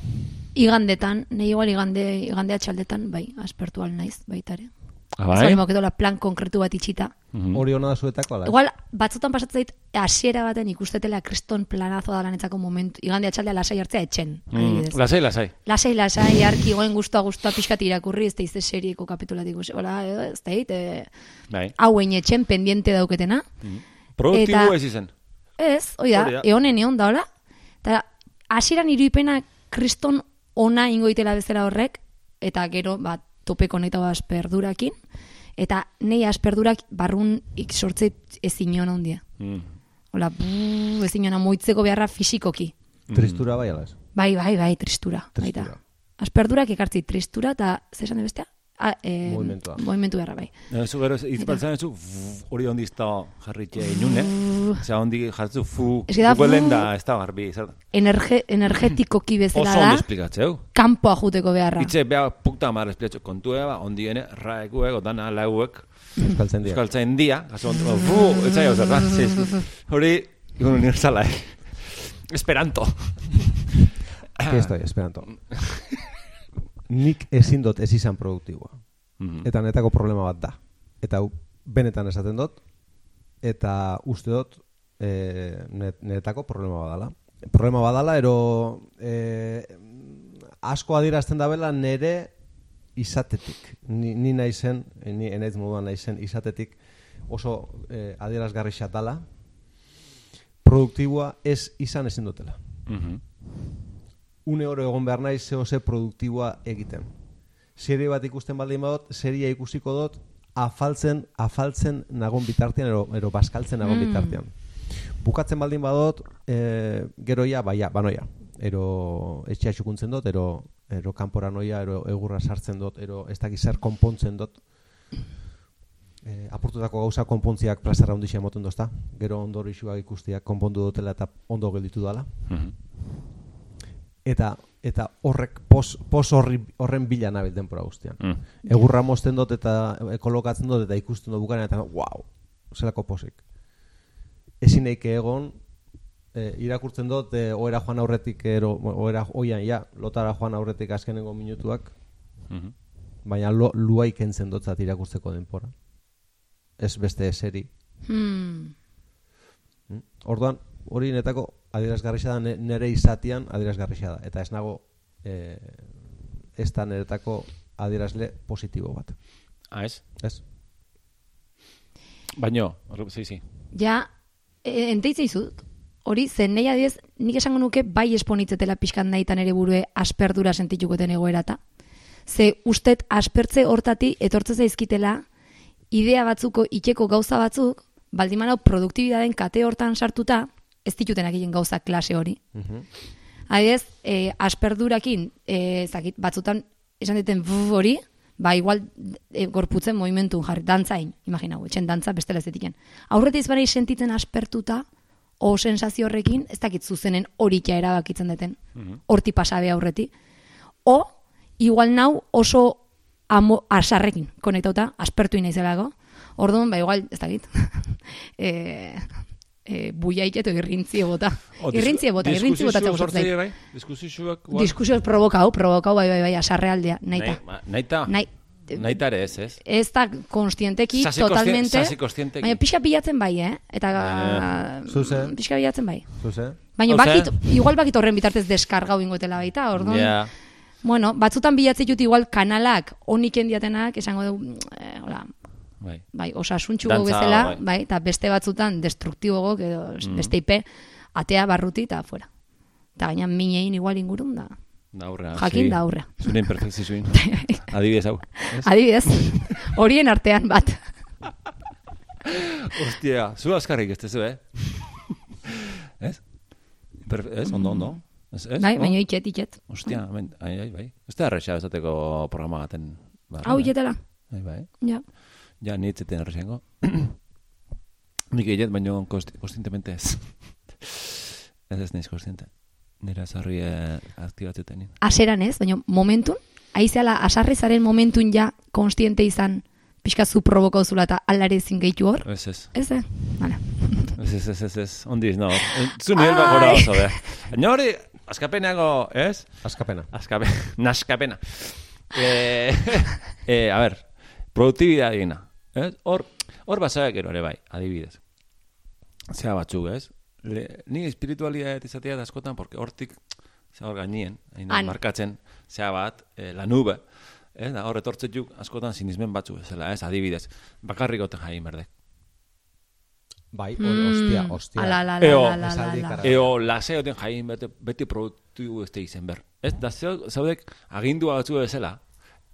Igandetan, nahi igual igande, igande atxaldetan, bai, aspertu al naiz, baitare. Ah, Bai? bai? Zari moketola plan konkretu bat itxita. Mhm. Hori hona da zuetako, ala? Igual, batzutan pasatzen zait, hasiera baten ikustetela kriston planazo da lanetzako momentu, igande atxaldea lasai hartzea etxen, Mm, lasai, lasai. Lasai, lasai, arki goen guztua guztua pixkat irakurri, ez da izte serieko kapitulatik ikusi, hola, ez da hit, e, Bai. hauen etxen pendiente dauketena. Produktibo Eta- ez izen. Ez, hoi da, Hori da. eonen egon da, hola. Eta hasieran iruipena kriston ona ingoitela bezala horrek, eta gero, ba, tope konekta asperdurakin, eta nei asperdurak barrun ik sortze ezin ona hundia. Mm. Buu, ezin ona moitzeko beharra fisikoki. Tristura bai, ala ez? Bai, bai, bai, tristura. Tristura. Baita. Asperdurak ekartzi tristura, eta zer esan de bestea? A, e, Movimentua. Movimentu erra bai. Eh, Zu gero hitz batzen zu hori ondi ez da jarritxe inune. Osea, ondi jartzu fu. Ez da, Googleen fu- da ez da garbi. zer- Energe, energetikoki Oso bezala ondo da, esplikatzeu. kanpoa juteko beharra. Itxe, beha, pukta mar esplikatzu kontu eba, ondi ene, raekuek, odana, lauek, Euskaltzen dira. euskaltzen dia, kaso ondo, fu, ez zaio zer, da, ziz. Hori, igun universala, eh. Esperanto. Aquí estoy, esperanto. Nik ezin dut ez izan produktiboa. Mhm. Eta netako problema bat da. Eta benetan esaten dut, eta uste dut e, net, netako problema badala. Problema badala, ero e, asko adierazten dabela nere izatetik. Ni, ni naizen, ni enaiz moduan naizen izatetik oso e, adierazgarri dala, produktiboa ez izan ezin dutela Mhm. Une oro egon behar naiz zeo ze produktiboa egiten. Serie bat ikusten baldin badot, seria ikusiko dut afaltzen, afaltzen nagon bitartean, ero, ero baskaltzen nagon Mm. bitartean. Bukatzen baldin badot, e, gero ja, baia, banoia. Ero etxea txukuntzen dut, ero, ero kanpora noia, ero egurra sartzen dut, ero ez dakiz zer konpontzen dut. E, apurtutako gauza konpontziak plazara ondixea emoten dozta. Gero ondoro isuak ikustiak konpondu dutela eta ondo gelditu dala Mhm. Eta eta horrek pos, pos horri, horren bila nabil denpora guztian. Mm. Egurra mozten dut eta e, kolokatzen dut eta ikusten dut bukanean eta wow, zelako posik. Ezin eike egon e, irakurtzen dut e, oera joan aurretik ero, oera oian ja, lotara joan aurretik azkenengo minutuak, Mhm. baina lo, luai kentzen dotzat irakurtzeko denpora. Ez beste eseri. Hmm. Mm? Orduan, hori netako adierazgarria da ne- nere izatian adierazgarria da eta ez nago eh, ez da niretako adierazle positibo bat. Ah, ez? Ez? Baino, horre, zi, zi. Ja, e, enteitze izut, hori, zen nahi adiez, nik esango nuke bai esponitzetela pixkan nahitan ere burue asperdura sentitukoten egoerata. Ze ustet aspertze hortati etortze zaizkitela idea batzuko itxeko gauza batzuk, baldimanau produktibidaden kate hortan sartuta, ez ditutenak egin gauza klase hori. Mhm. Adibidez, e, asperdurakin, e, zakit, batzutan esan diten hori, ba igual e, gorputzen movimentun jarri, dantzain, imaginau, etxen dantza bestela ez ditiken. Aurretiz barai sentitzen aspertuta, o sensazio horrekin, ez dakit zuzenen horikia erabakitzen deten, horti pasabe aurreti. O, igual nau oso amo, asarrekin konektauta, aspertu inaizelako. Orduan, ba igual, ez dakit, e, e, buiait eto irrintzie bota. Irrintzie bota, irrintzie bota sortzei. sortzaile bai? Diskusioak... Diskusioz provokau, provokau, bai, bai, bai, asarrealdea, naita. Naita? Nahi, Naita ere ez, ez? ez da konstienteki, totalmente, sasi konstienteki. baina pixka bilatzen bai, eh? Eta Eh, zuze. pixka bilatzen bai. Zuze? Baina bakit, igual bakit horren bitartez deskargau ingoetela baita, orduan. Ja. Bueno, batzutan bilatzen jut igual kanalak onik diatenak, esango dugu, eh, hola, Bai. bai, osasuntxugo Dantza, bezala, bai. bai, eta beste batzutan destruktibogok edo Mm. beste ipe, atea barruti eta fuera. Eta gaina minein igual ingurun da. Da aurrea. Jakin sí. da aurrea. Zure imperfekzi zuin. Adibidez hau. Ez? Adibidez, horien artean bat. Ostia, zu askarrik ez tezu, eh? ez? Per, ez, ondo, ondo. Ez, ez? Bai, baina itxet, itxet. Ostia, hemen, ai, ai, bai. Ez da erresa esateko programa barruan, Hau eh? itxetela, Bai, bai. ja. Ja, ni etzeten erresengo. Nik egit, baino kosti, kostientemente ez. ez ez naiz kostiente. Nira zarri eh, aktibatzeten. Aseran ez, baina momentun, aizeala asarri zaren momentun ja konstiente izan pixka zu provokau zula eta alare ezin gehitu hor. Ez ez. Ez, eh? Hala. Ez ez ez ez ez. Ondiz, no. Zu nivel bat gora oso, be. Baina hori, askapeneago, ez? Askapena. Askape, naskapena. Eh, eh, a ver, produktibidad egina. Ez? Hor, hor basaak ero ere bai, adibidez. Zea batzuk, ez? Le, ni espiritualidad izatea da askotan, porque hortik, zea hor gainien, markatzen, zea bat, eh, la nube, ez? Da, hor etortzetuk askotan sinismen batzu bezala, ez? Adibidez, bakarrik goten jain berdek. Bai, hori, ostia, Mm, ostia. Ala, la, la, Eo, la, la, la, esaldi la. kara. Eo, laseoten jain bete, beti produktibo este izen ber. Ez, da zeu- zaudek agindua batzu bezala,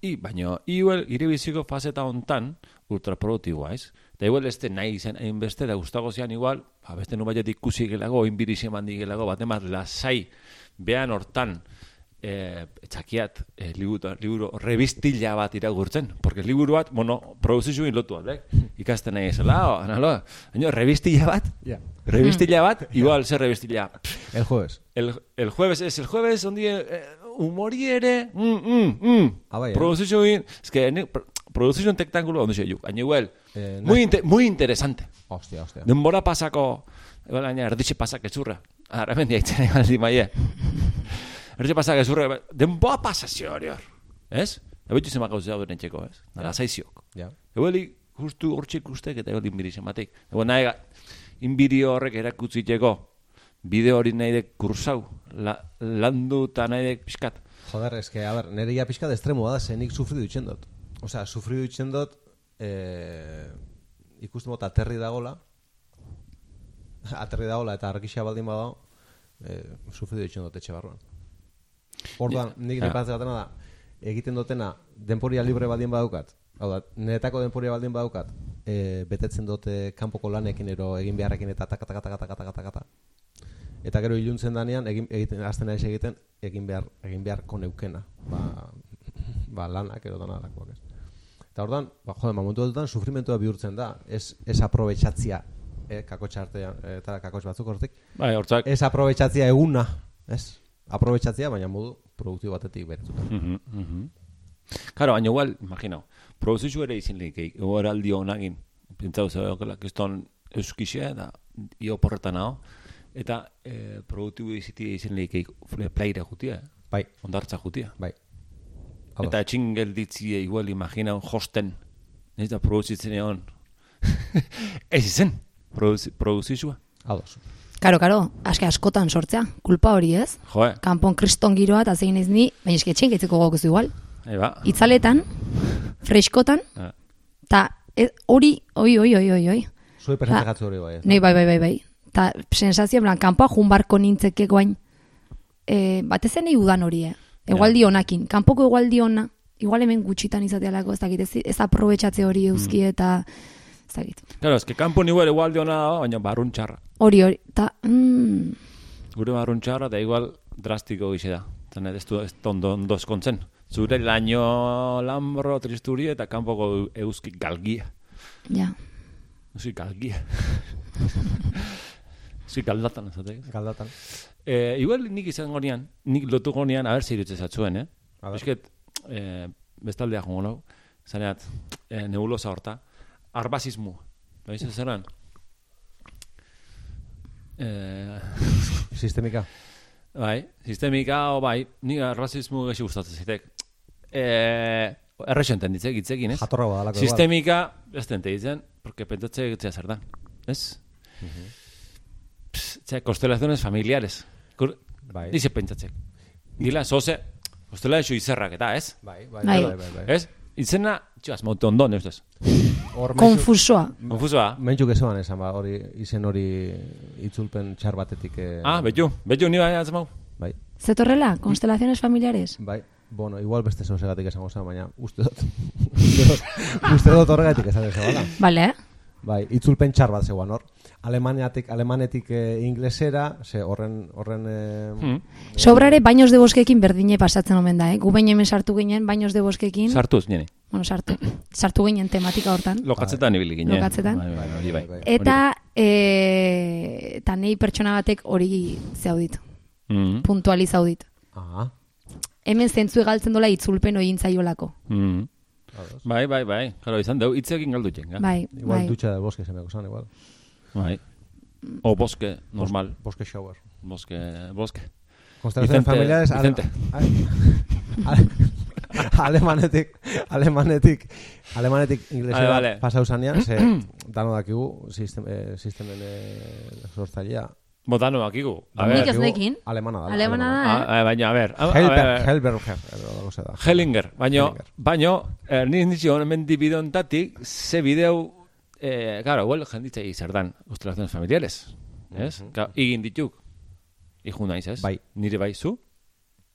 i, baino, iuel, iribiziko fazeta hontan, ultraproduktiboa, ez? Da igual este nahi izen, hainbeste, da gustago zian igual, ba, beste nu baiet ikusi gelago, inbirizi eman digelago, bat emaz, lasai, behan hortan, eh, txakiat eh, liburu, liburu revistilla bat iragurtzen, porque liburu bat, bueno, produzizioin lotu bat, ikasten nahi ezela, o, nalo, baina revistilla bat, Ja. revistilla bat, igual zer revistilla, El jueves. el, el jueves es el jueves, ondi eh, humori ere, mm, mm, mm. Ah, bai, eh? Produzizioin, es que ni- pro- produzizioin tektangulo, ondo juk, baina igual, Eh, muy, nahi- inte, muy interesante. Hostia, hostia. Denbora pasako, baina erditxe pasak ezurra. Ara, hemen diaitzen egin aldi maie. Erditxe pasak ezurra, denbora pasazio hori hor. Ez? Ebetu zemak gauzea duen txeko, ez? Nara, zaiziok. Ja. Egueli, justu hortxe ikustek eta egueli inbiri zematik. Ego nahi, inbiri horrek erakutziteko, bideo hori nahi dek kursau, la, landu eta nahi dek pixkat. Joder, es que, a ver, nire ya pixka de extremo da, zenik sufridu itxen dut. Osea, sufridu itxen dut, eh, ikusten mota aterri dagola, aterri dagola eta argixia baldin badao, eh, sufridu itxen dut etxe barruan. Orduan, nik Ja. nipatzen gatena da, egiten dutena, denporia libre baldin badaukat, hau da, niretako denporia baldin badaukat, eh, betetzen dute kanpoko lanekin ero egin beharrekin eta taka taka taka taka taka taka taka. Eta gero iluntzen danean egin egiten naiz egiten egin behar egin beharko neukena. Ba, ba lanak edo danalakoak, ez. Eta orduan, ba jode, momentu batetan sufrimentua bihurtzen da, ez ez aprobetxatzia eh kakotxa artean eta kakotx batzuk hortik. Bai, hortzak. Ez aprobetxatzia eguna, ez? Aprobetxatzia baina modu produktibo batetik beretuta. Mhm, mhm. Claro, baina igual, imaginau, produzizu ere izin leikeik, horaldi honagin, pintzau zeu okela, kiston euskixea, da, io porretan hau, eta eh, produktibo iziti izin leikeik plaire jutia, eh? Bai, ondartza jutia. bai. Eta etxin gelditzie igual imaginau josten, ez da produzitzen egon. ez izen, produzi- produzizua. Ados. Karo, karo, aske askotan sortzea, kulpa hori ez? Joe, Kanpon kriston giroa eta zein ez ni, baina eske etxein getzeko gogoz dual. eba. Itzaletan, freskotan, Ah. eta ez- hori, oi, oi, oi, oi, oi. Zui presente gatzu hori bai. Nei, bai, bai, bai, bai. Ta sensazio, plan, kanpoa junbarko nintzeke guain. E, batez zen udan hori, eh? Egualdi honakin. Kanpoko egualdi ona, igual hemen gutxitan izatealako, ez dakit, ez, ez aprobetxatze hori euski eta, ez dakit. Claro, es que kanpo igual igualde hona da, baina barrun txarra. Hori, hori, ta, mm, Gure barrun txarra da igual drastiko gize da. Zene, ez du ez da ondo, ondo eskontzen. Zure laino lambro tristuri eta kanpoko euski galgia. ja. Euski galgia. Euski galdatan, ez Galdatan. Eh, igual nik izango nian, nik lotu gonean, a ber, zirutze zatzuen, eh? A ber. Esket, eh, bestaldea jongo nau, zaneat, eh, nebulosa horta, arbazismu. Baiz ez zeran? Eh, Sistemika. bai, sistemika, o bai, nik arbazismu gexi gustatzen zitek. Eh, errexenten ditzek, itzekin, ez? Jatorra badalako. Sistemika, ez dente ditzen, porque pentsatze egitzea zer da, ez? Pss, Txea, constelaciones familiares. Kur- Bai. Dice pentsatzek. Gila, zoze, constellazio izerrak eta, ez? Bai, bai, Bai. bai, bai, bai. Ez? Itzena, txas, monte ondon, ez mentxu- Konfusoa. Konfusoa. Mentxuk esan esan, ba, hori, izen hori itzulpen txar batetik. Eh, Ah, betu, betu, ni bai atzemau. Bai, Zetorrela, constelaciones familiares. bai. Bueno, igual beste zozegatik esango zen, baina uste dut. uste dut, horregatik esan ezagala. Vale, eh? Bai, itzulpen txar bat zegoen hor. Alemaniatik, alemanetik eh, inglesera, ze horren, horren... Eh, Hmm. Sobrare baños de boskekin berdine pasatzen omen da, eh? Gu baino hemen sartu ginen baños de boskekin. Sartuz, nini. bueno, sartu. Sartu ginen tematika hortan. Lokatzetan ibili ginen. Lokatzetan. Bai, bai, hori bai. Bai, Eta, e, eta nei pertsona batek hori zaudit. Mhm, Puntualizaudit. ah, Hemen zentzu egaltzen dola itzulpen oin zaiolako. mhm. ados. Bai, bai, bai. Karo, izan deu, hitzekin galdu jenga. Bai, Igual bai. dutxa del bosque semeko zan, igual. Bai. O bosque, normal. Bosque shower. Bosque, bosque. Constelaciones familiares... Vicente. ale- alemanetik, alemanetik, alemanetik inglesera Vale, vale. pasau zanean, ze dano dakigu sistem, eh, sistemen eh, sortzailea. Botano akigu. A Nik ver. ez nekin. Alemana da. Alemana da, eh? Ah, eh, baina, a ver. a- a Helber, ver, Helberger, edo dago ze da. Hellinger, Hellinger. baino, eh, ni nitsi hemen di bidontatik, ze bideu, eh, claro, igual jenditzei zer dan, constelaciones familiares, ez? Claro, igin dituk, iju naiz, ez? Bai. Nire bai zu,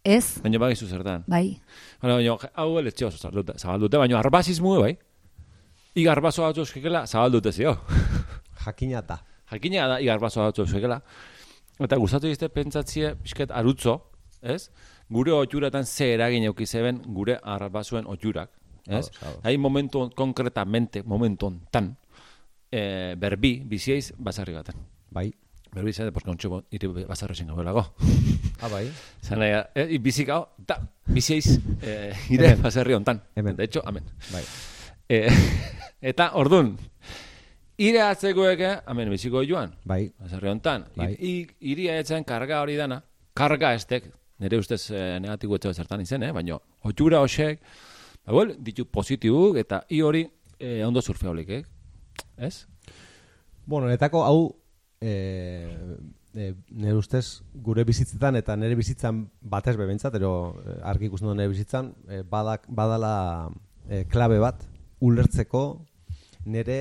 Ez, baina bai zu zer dan. bai. Baina, baina, hau letxe oso zabaldute, zabaldute, baina arbazismu, bai? Iga arbazo batzu eskekela, zabaldute zio. Jakina da. Jakina da, iga arbazo batzu eskekela. Eta gustatu izte pentsatzie, pixket arutzo, ez? gure otxuratan ze eragin euki zeben gure arbasuen otxurak. Ez? Hai momentu, konkretamente, momentu ontan, e, berbi, bizieiz, basarri baten. Bai. Berbi zede, pues, kontxo, iri basarri zen gabelago. Ah, bai. Zan e, bizik hau, da, bizieiz, e, ire baserri hontan. Hemen. De hecho, amen. Bai. E, eta, ordun, ire atzekoeke, amen, biziko joan, Bai. baserri hontan. Bai. I, iria etzen karga hori dana, karga estek, nire ustez e, negatibo etxe zertan izen, eh? baina, otxura hosek, ba, ditu positibuk, eta i hori e, ondo surfeolik, eh? Ez? Bueno, netako hau e, e, nire ustez gure bizitzetan eta nire bizitzan batez bebentzat, ero e, argi ikusten dut nire bizitzan, e, badak, badala e, klabe bat ulertzeko nire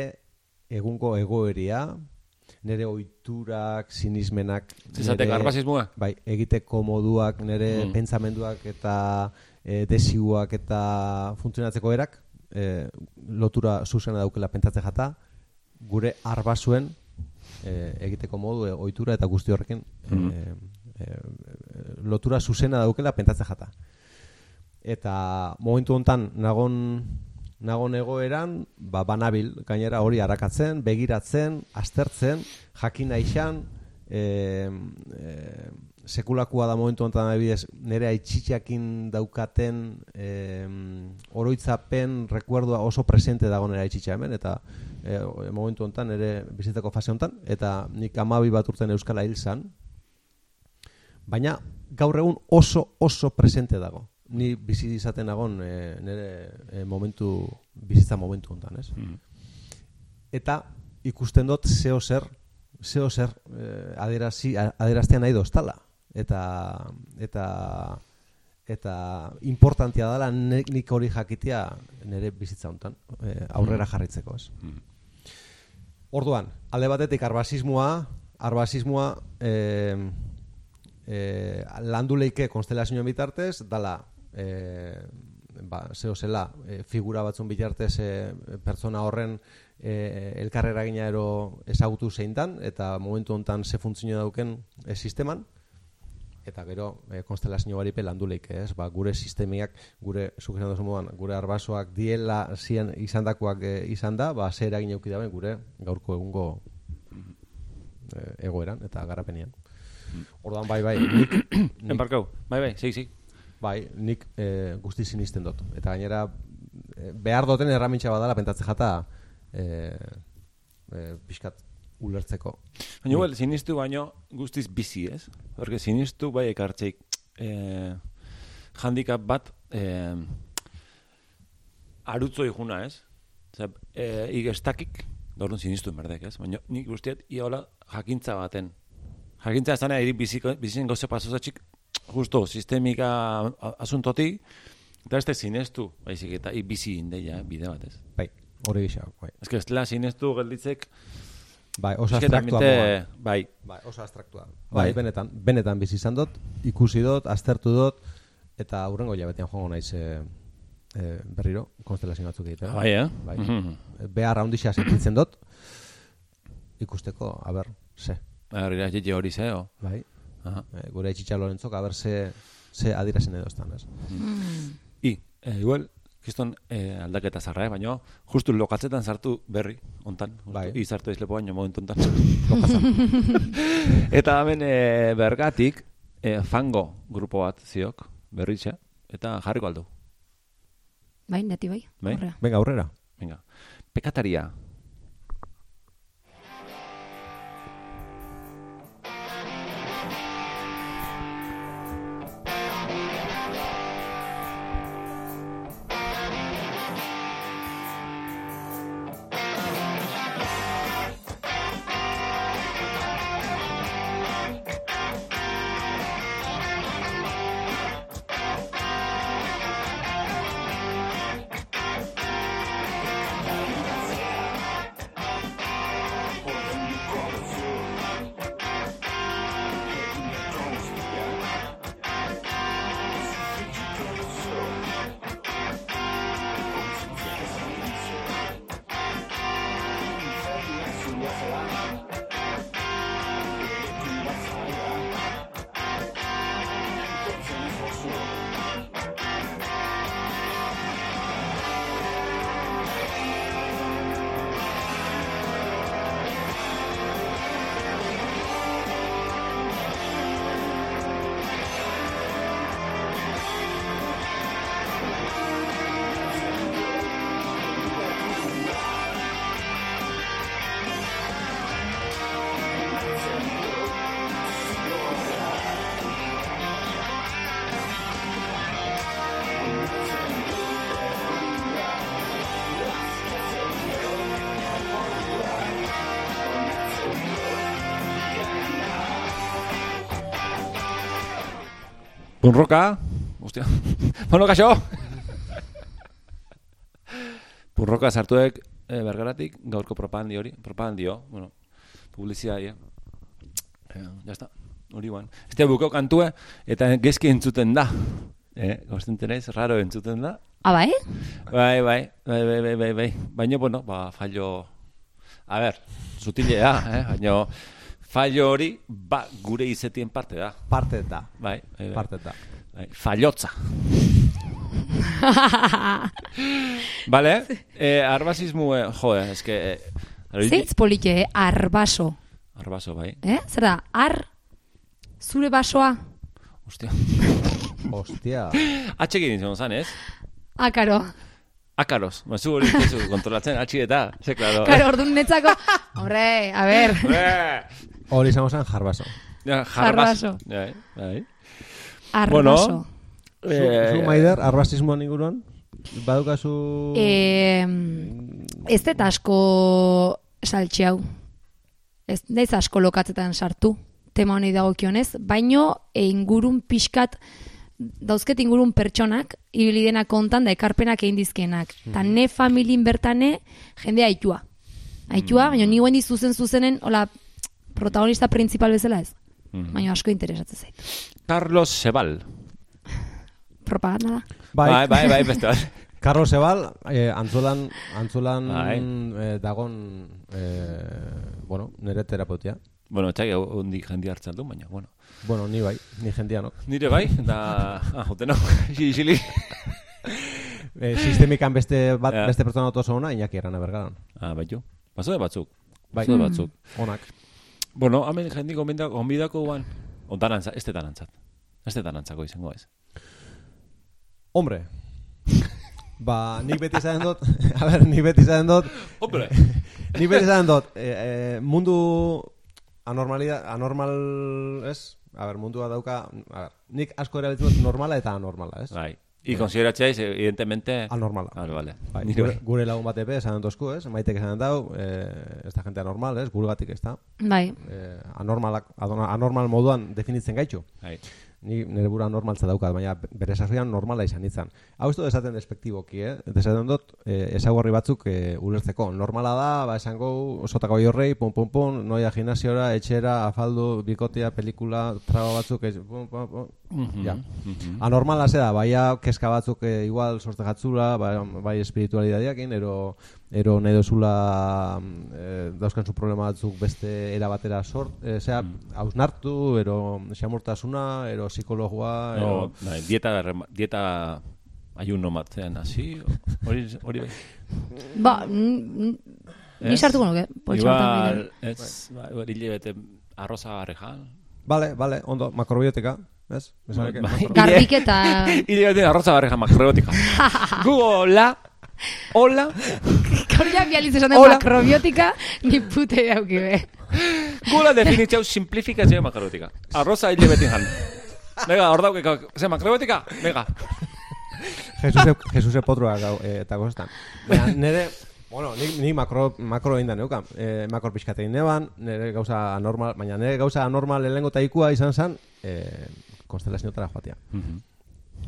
egungo egoeria, nire oiturak, sinismenak, Zizatek, arbasismoa? Bai, egiteko moduak, nire Mm. pentsamenduak eta e, desiuak eta funtzionatzeko erak, e, lotura zuzena daukela pentsatze jata, gure arbasuen e, egiteko modu, e, ohitura eta guzti horrekin e, e, e, lotura zuzena daukela pentsatze jata. Eta momentu hontan nagon nagon egoeran, ba, banabil, gainera hori arakatzen, begiratzen, aztertzen, jakin naixan, e, e, sekulakua da momentu honetan adibidez nire aitzitxakin daukaten e, oroitzapen rekuerdua oso presente dago nire aitzitxa hemen eta e, momentu honetan nire bizitzeko fase honetan eta nik amabi bat urten euskala hil zan. Baina gaur egun oso oso presente dago. Ni bizi izaten nagon e, nire e, momentu bizitza momentu honetan ez? Eta ikusten dut zeo zer zeo zer eh, adierazi adieraztea nahi dostala eta eta eta importantea dela nik hori jakitea nire bizitza hontan eh, aurrera jarraitzeko ez? Orduan, alde batetik arbasismoa, arbasismoa eh, eh, landu leike konstelazioen bitartez, dala eh, ba, zeo zela eh, figura batzun bitartez eh, pertsona horren eh, elkarrera gina ero ezagutu zein dan, eta momentu hontan ze funtzio dauken eh, sisteman, eta gero eh, konstelazio baripe landu leike, ez? Ba, gure sistemiak, gure zukesan dozu moduan, gure arbasoak diela zian izandakoak eh, izan da, ba, ze eragin euki daben gure gaurko egungo eh, egoeran eta garapenean. Orduan bai bai, nik, nik Enbarkau, bai, bai, sei, sei. bai, nik eh, guzti sinisten dut. Eta gainera eh, behar duten erramintxa badala pentatze jata eh, eh, pixkat ulertzeko. Baina, well, sinistu baino guztiz bizi, ez? Porque sinistu bai ekartzeik eh, handicap bat eh, arutzo juna, ez? Osea, eh, igestakik, dorun sinistu berdek, ez? Baina nik guztiet iola jakintza baten. Jakintza zana eri biziko, bizien goze pasosatxik justo sistemika a- asuntoti, eta ez da sinestu, baizik eta bizi indeia, bide bat, ez? Bai, hori gisa, bai. Ez que ez dela sinestu gelditzek, Bai, oso abstraktua moa. bai, Bai, oso abstraktua. Bai. Bai, benetan, benetan bizi izan dut, ikusi dut, aztertu dut, eta aurrengo jabetean joango naiz e, e, berriro, konstelazio batzuk egitea. bai, eh? Bai. Mhm. Behar handixa sentitzen dut, ikusteko, a ber, ze. Herrira jetje hori zeo. Bai, Aha. e, gure etxitxa lorentzok, a ber, ze, ze adirazen edo estan, ez? I, eh, igual, kiston eh, aldaketa zarra, eh? baina justu lokatzetan sartu berri, ontan. Bai. I sartu izlepo baino momentu ontan. eta hemen eh, bergatik, eh, fango grupo bat ziok, berritxe, eta jarriko aldu. Bai, neti bai. Bai? Horrea. Venga, aurrera. Venga. Pekataria. Punroka, hostia, bueno, kaixo! Punroka sartuek e, bergaratik, gaurko propagandi hori, propagandio, bueno, eh? Eh, ya está, hori guan. Este bukau kantue, eta gezki entzuten da. Eh, gausten tenez, raro entzuten da. Ah, bai? Bai, bai, bai, bai, bai, bai, bai. Baina, bueno, ba, fallo... A ber, sutilea, eh? Baina, fallo hori, ba, gure izetien parte da. Parte da. Bai, bai. Parte da. bai. Fallotza. Vale, eh, arbasismo, eh, jo, eh, eske... Eh, Zeitz polike, eh? arbaso. Arbaso, bai. Eh? Zer da, ar, zure basoa. Ostia. Hostia. Atxekin izan zan, ez? Ah, karo. Akaros, mazu hori itezu kontrolatzen, atxi eta, ze, klaro. Karo, orduan netzako. Hombre, a ver. Hori izango zen jarbaso. ja, Jarbaso. Jarbas. Bai, bai. Arbaso. Zu, Eh, zu maider, arbasismoan inguruan? Badukazu... Eh, ez dut asko saltxe hau. Ez naiz asko lokatzetan sartu, tema honi dagokionez, baino e, ingurun pixkat dauzket ingurun pertsonak, ibili denak kontan da ekarpenak egin dizkenak. Ta ne familin bertane jende aitua. Aitua, baina ni guendi zuzen zuzenen, hola, protagonista principal bezala ez. Mhm. Baina asko interesatzen zait. Carlos Sebal. Propaganda da. Bai, bai, bai, bai beste bat. Carlos Ebal, eh, antzulan, antzulan Bai. eh, dagon, eh, bueno, nire terapeutia. Bueno, txai, hondik jendi hartzen du, baina, bueno. Bueno, ni bai, ni jendianok. Nire bai, da, ah, oteno, xili, xili. Eh, sistemikan beste bat, Ja. beste pertsona oso ona, Iñaki Arana bergaran. Ah, bai jo. Bazo batzuk. Bai. Bazo batzuk. Onak. Bueno, hemen jendi gonbidako, gonbidako guan, ontarantza, ez tetanantzat. Ez tetanantzako izango ez. Hombre, ba, nik beti zaten dut, a ber, nik beti zaten dut, Hombre! nik beti zaten dut, eh, eh, mundu anormalidad, anormal, ez? A ber, mundua dauka, a ber, nik asko erabiltzen dut normala eta anormala, ez? Bai. Y consideratzeais, evidentemente... Anormala. Ah, vale. Bai, gure, gure lagun bat epe esan dozku, ez? Maitek esan dau, eh, ez da gente anormal, ez? Gurgatik ez da. Bai. Eh, anormalak, adona- anormal moduan definitzen gaitu. Bai. Ni nire bura normaltza daukat, baina bere sasoian normala izan izan. Hau ez dut esaten despektiboki, eh? Esaten dut, eh, ezaugarri batzuk eh, ulertzeko. Normala da, ba esango, sotako horrei, pum, pum, pum, noia gimnasiora, etxera, afaldu, bikotea, pelikula, traba batzuk, ez, pum, pum, Mhm, Ja. mhm. Anormala ze da, baia keska batzuk eh, igual sorte jatzula, bai, bai espiritualidadiakin, ero, ero nahi dozula mm, eh, dauzkan zu problema batzuk beste era batera sort, eh, zera, hausnartu, ero xamurtasuna, ero psikologoa, ero... No, bai, dieta, dieta ayuno matzean, hasi, hori, hori bai. Ba, ni Ez? sartuko nuke, poltsa ez, bai, hile bete arroza garrejan. Vale, vale, ondo, makrobiotika, ez? Esan Bai. eke, Garbiketa... Hile bete arroza garrejan makrobiotika. Gu, hola, ja bializ esan den Hola. makrobiotika, ni pute dauki be. gu la definitzeu simplifikazio makrobiotika. Arroza hile bete jan. Venga, hor dauke, ze makrobiotika? Venga. Jesuse, Jesuse potroa gau, eh, eta goztan. Nire, bueno, nik, nik makro, makro egin da neukan. Eh, makro pixkate egin neban, nire gauza anormal, baina nire gauza anormal lehengo taikua izan zen, eh, konstelazioetara joatea.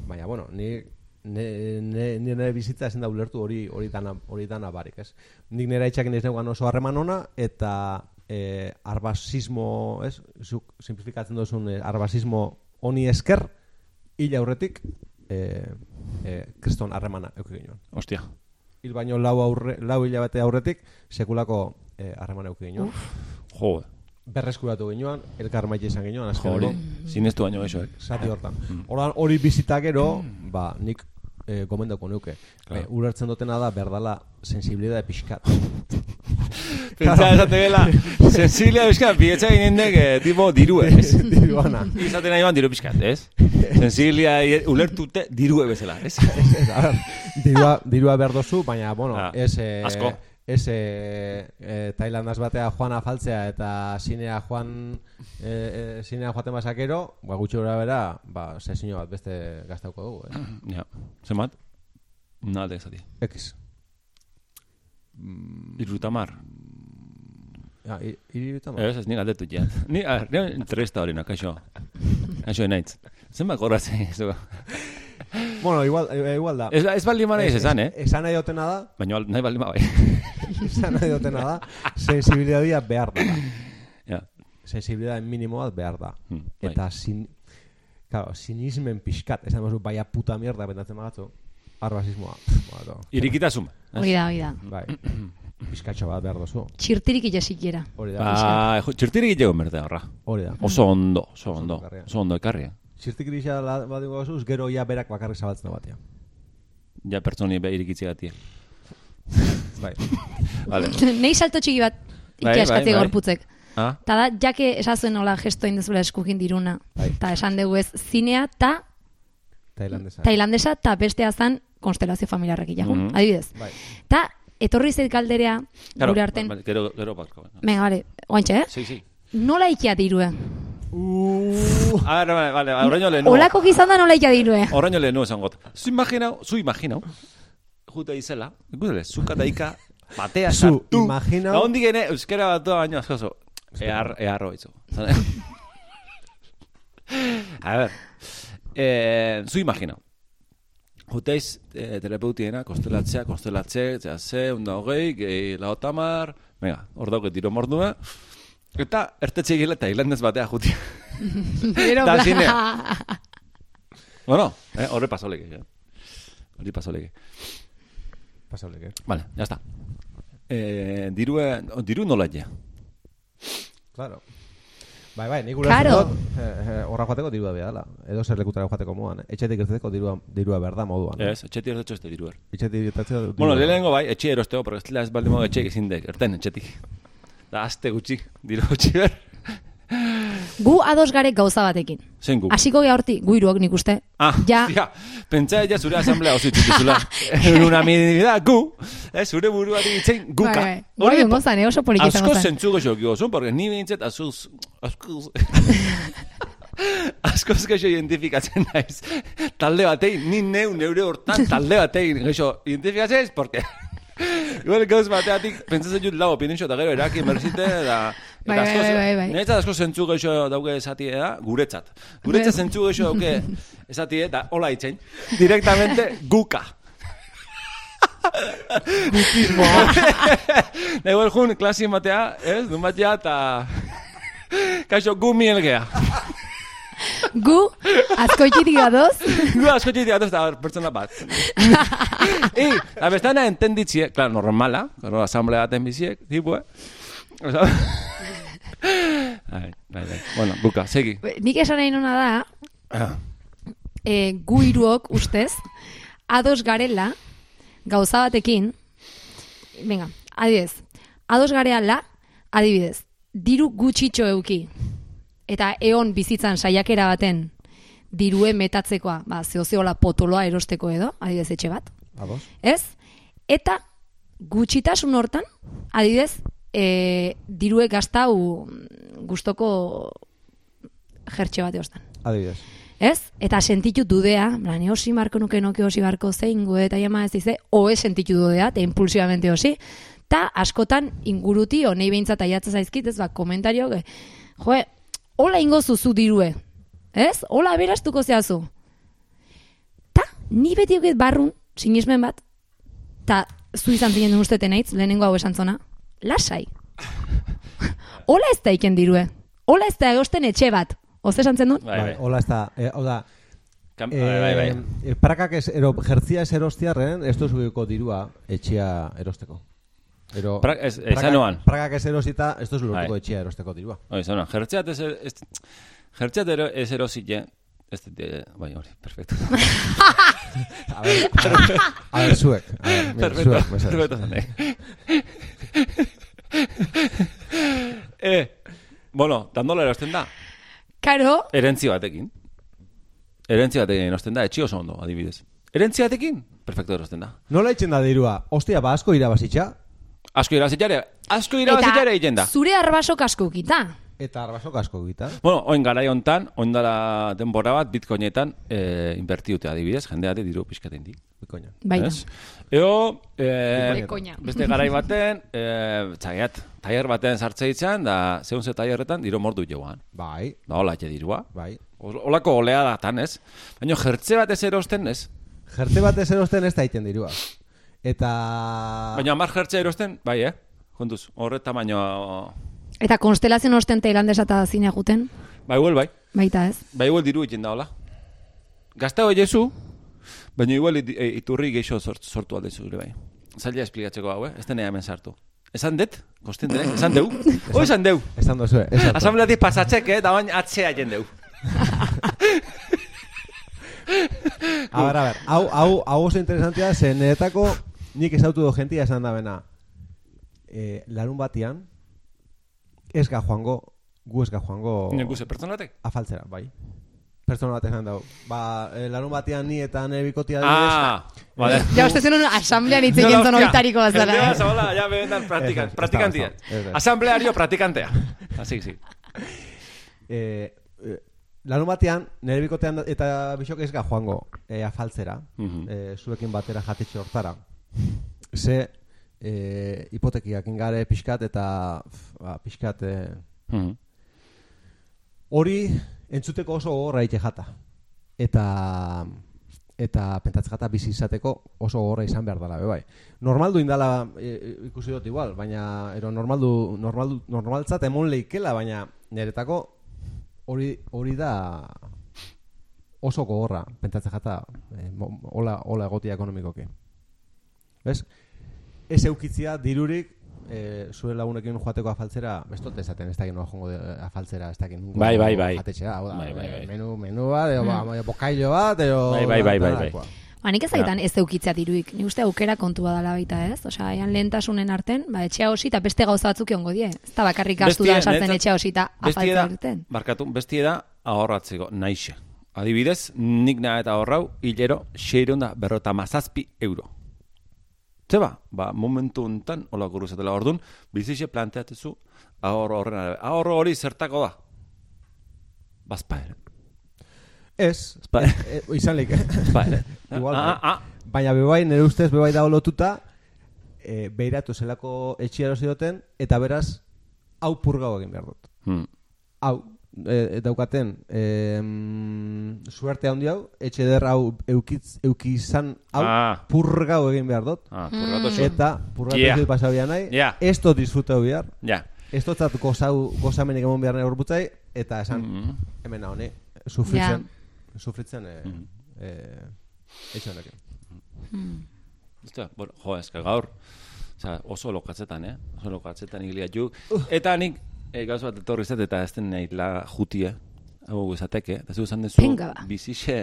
Baina, bueno, ni ne, ne, ni nire bizitza ezin da ulertu hori hori dana, hori dana barik, ez? Nik nire itxakin ez neukan oso harreman ona, eta eh, arbasismo, ez? Zuk simplifikatzen duzun eh, arbasismo honi esker, hil aurretik, eh, eh, kriston harremana euki ginoen. Ostia. Hil baino lau, aurre, lau hilabete aurretik, sekulako eh, harremana euki ginoen. Jo, Berreskuratu ginoen, elkar maite izan ginoen, jo, hori. azkeneko Sinestu baino eso, eh? zati hortan. Ordan hori bizita gero, ba, nik eh, gomendako neuke. Claro. Eh, ulertzen dutena da, berdala, sensibilidade pixkat. Pentsa esate gela, sensibilia bizkat, bietza ginen dek, eh, tipo, dirue, ez? Diruana. Izaten nahi ban diru pixkat, ez? Sensibilia ulertute dirue bezala, ez? Dirua, dirua behar dozu, baina, bueno, Ah, ez, eh, asko. Ez eh, eh, Tailandas batea joan afaltzea eta sinea joan eh, eh, sinea joaten basakero, ba, gutxi gora bera, ba, sesio bat beste gaztauko dugu, eh? Ja, zemat? Nalde ezati. X. Irutamar. Ja, iri tamar. Ez, ez, ni galdetu jat. Ni, a, ni entrevista hori, na, kaixo. Kaixo enaitz. Zenbat kobratzen zu? Bueno, igual, igual da. Ez, ez baldin ez esan, eh? Esan nahi dutena da, Baina nahi baldin ba, bai. esan nahi dutena da, sensibilidadia behar da. ja. Sensibilidad minimo bat behar da. Hmm, bai. Eta sin, claro, sinismen pixkat, esan duzu, baia puta mierda bendatzen magatzu, arbasismoa. Irikitasun. Hori da, hori da. bai, pixkatxo bat behar duzu. Txirtirik ilasikiera. Hori da, Ba, txirtirik egiteko merde horra. hori da. Oso ondo, oso ondo. Oso ondo ekarria. Txirtik irisa bat dugu gero ja berak bakarrik zabaltzen da batia. Ja pertsoni be irikitzi gatia. Bai. Vale. Nei salto txiki bat Bai, ikiaskatzi bai, bai. gorputzek. Ah, Ta da, jake esazuen nola gesto indezula eskukin diruna. Bai. Ta esan dugu ez zinea ta Tailandesa. tailandesa ta bestea zan konstelazio familiarrak ilagun. Mhm. Adibidez. Bai. Ta etorri zait galderea claro, gure arten. ba- ba- Gero, gero barko. Venga, vale, oantxe, eh? Sí, sí. Nola ikia dirue? Uh, A ver, vale, vale, horreño lehenu. Olako gizan da nola ikia dirue? Horreño lehenu esan got. Zu imaginau, zu imaginau, jute izela, ikudele, zuka daika, batea Zu sartu. imaginau- Da hondi gene, euskera bat doa baino, askoso, ehar, eharro itzu. A ver, eh, zu imaginau. Juteiz, eh, terapeutiena, konstelatzea, konstelatze, zera ze, unda hogei, gehi laotamar, venga, hor dauke tiro mordua, eta ertetxe gila eta hilandez batea jutia. Pero, bla. zine. Bueno, eh, horre pasoleke, eh. Hori pasoleke. Pasable, que. Vale, ya está. Eh, dirue, oh, diru nola ja. Claro. Bai, bai, nik Claro. ulertzen dut, eh, eh, horra joateko dirua behar dela. Edo zer lekutara joateko eh. Etxetik irteteko dirua, dirua behar da moduan. eh. Ez, etxetik erretxo este diruer. Etxetik irteteko dirua. Bueno, lehenengo bai, etxe erosteko, porque ez dela ez baldin modu etxe ezin dek, erten etxetik. Da, azte gutxi, diru gutxi ber. Gu ados garek gauza batekin. Zein gu. Hasiko gea horti, gu hiruok nik uste. Ah, ja, ja, pentsa ja zure asamblea oso itzituzula. Unanimidad, gu, eh, zure buruari itzen guka. Bai, bai. Hori ongo zan, eh, oso polik izango Asko zentzuko gozun, porque ni bintzet azuz... Asko... Asko gexo identifikatzen naiz. Talde batein, ni neu neure hortan talde batein gexo identifikatzen naiz, porque... Igual gauz bateatik, pentsatzen jut lau opinixo eta gero eraki merzite, da... Bai, bai, bai, bai, bai. Niretzat asko zentzu gexo dauke da, guretzat. Guretzat Bai. zentzu gexo dauke esatie da, hola itzen. Directamente guka. Igual jun klasi matea, ez? Dun batea eta... Kaixo, gu mielgea. Gu, azkoititik gadoz, Gu asko txiti atoz da pertsona bat. I, la bestana entenditzie, claro, normala, claro, asamblea baten biziek, tipo, eh? Osa... Ai, bai, bai. Bueno, buka, segi. nik esan nahi nuna da, Ah, e, gu hiruok ustez, ados garela, gauza batekin, venga, adibidez, ados gareala, adibidez, diru gutxitxo euki, eta eon bizitzan saiakera baten, dirue metatzekoa, ba, zeozeola potoloa erosteko edo, adibidez etxe bat, Ados? ez? Eta gutxitasun hortan, adibidez, e, dirue gaztau gustoko jertxe bat eostan. Adibidez. Ez? Eta sentitu dudea, bla, ni osi marko nuke noke osi barko zein gu eta jama ez dize, oe sentitu dudea, eta impulsivamente osi, eta askotan inguruti, honei behintzat aiatza zaizkit, ez ba, komentario, ge, joe, hola ingo zuzu dirue, ez? Hola beraztuko zehazu. Ta, ni beti barrun, sinismen bat, ta, zu izan zinen duen usteten eitz, lehenengo hau esan zona, lasai. Hola ez da iken dirue. Hola ez da egosten etxe bat. Oz esan zen duen? bai, bai. Hola ez da, eh, hau da, Kam- eh, bai, bai, bai. eh, prakak ez, ero, jertzia ez erostiarren, ez duzuko dirua etxea erosteko. Ero, Pra- ez- prakak- ezanoan. Prakak ez erosita, ez duzu lortuko Bai. etxea erosteko dirua. Hoi, zona, jertzeat ez, ez, jertzeat ero, ez erosile, ez, eh, bai, hori, perfecto. A ver, a ver, a ver, zuek. A ver, mira, Perfecto, zuek, mesedez. perfecto eh, bueno, dandola erosten da, Karo, erentzi batekin. Erentzi batekin erosten da, etxi oso ondo, adibidez. Erentzi batekin, perfecto erosten da. Nola itzen da dirua? Ostia, ba asko irabazitxa, Asko irabazitxare, asko irabazitxare egiten da. zure arbasok asko ukita. Eta arbasok asko gita. Bueno, oin garai hontan, oin dala denbora bat, bitcoinetan eh, invertiute adibidez, jendeate diru pixkaten di. Bikoina. Bai da. Ez? Eo, eh, Bekoña. beste garai baten, eh, txaiat, taier baten sartze ditzan, da zehun ze taierretan diro mordu joan. Bai, Da hola etxe dirua. bai. olako oleadatan, ez? Baina jertze bat ez erosten, ez? Jerte bat ez erosten ez da iten dirua. Eta... Baina amar jertze erosten, bai, eh? Kontuz, horre tamaino... Eta konstelazioen osten tailandesa eta zinea juten, Bai, igual, bai. baita ez. Bai, igual diru egin da, hola. Gazta hoi jesu, baina igual it- e, iturri geixo sort, sortu alde zure, bai. Zaila esplikatzeko hau, eh? Ez denea hemen sartu. Esan det? Kostin dene? Esan deu? O esan deu? Esan dozu, eh? Asambleatik pasatzek, eh? Da bain atzea jen deu. A ber, a ber, hau, hau, hau oso interesantea, zen niretako nik ezautu do jentia esan da bena. E, larun batian, ez ga joango, gu ez ga joango Inen guze, pertsonatek? afaltzera, bai. Pertsona bat esan dau. Ba, e, larun batian ni eta nire bikotia Ah, vale. Ja, uste zen asamblean hitz egin zon oitariko bazara. Jendea eh? zabola, ja bebendan praktikan, praktikantia. Asambleario praktikantea. Así, sí. e, e, larun batean, nire bikotean eta bisok ez ga joango e, afaltzera, Mhm. e, zuekin batera jatetxe hortara. Ze e, hipotekiak ingare pixkat eta ba, pixkat e, Mhm. hori entzuteko oso gogorra ite jata. Eta eta pentatze jata bizi izateko oso gogorra izan behar dela, bai. Normaldu indala e, ikusi dut igual, baina ero normaldu normaldu normaltzat emon leikela, baina niretako hori hori da oso gogorra pentatze jata e, hola hola egotia ekonomikoki. ¿Ves? Ez eukitzia dirurik e, zure lagunekin joateko afaltzera, bestot esaten ez dakit noa jongo de, afaltzera, ez dakit nungo Bai, bai, bai. jatetxea, hau da, Bai, bai, bai. eh, menu, menu bat, edo, ba, bokailo bat, edo... Bai, bai, bai, bai, bai. Ba, nik ezagitan ez eukitzea diruik. Nik uste aukera kontua dela baita ez. Osea, aian lehentasunen arten, ba, etxea hosi eta beste gauza batzuk egongo die. Ez da bakarrik gastu da sartzen etxea hosi eta afaltzea irten. Barkatu, bestie da ahorratzeko, naixe. Adibidez, nik nahi eta ahorrau, hilero, seireun da berrota mazazpi euro. Zeba, ba, momentu hontan, hola guruzatela orduan, bizixe planteatezu ahorro horren arabe. Hori zertako da? Bazpa ere. Ez, Ba- e, e, izan. Ba ere. Igual, ah, bai. ah, Baina bebai, nire ustez bebai da lotuta, e, beiratu zelako etxia erosi eta beraz, hau purgau egin behar dut. hmm. Hau, e, daukaten, e, mm, suerte handi hau, etxe der hau eukitz, eukizan, hau, Ah. purgau egin behar dut. Ah, purgatu zu. Eta, purgatu Yeah. yeah. pasau behar nahi, Yeah. ez dut disfrutau behar, Ja. ez dut zat gozau, gozamenik emon behar nahi horbutzai, eta esan, Mhm. hemen honi, sufritzen, sufritzen, e, Mhm. e, etxe honekin. Ostia, bueno, jo, eska gaur, Osa, oso lokatzetan, eh? Oso lokatzetan igilia ju. Eta nik, e, gauz bat etorri zet, eta ez den nahi la jutie, hau izateke, eta zu esan dezu, Venga, ba. bizixe,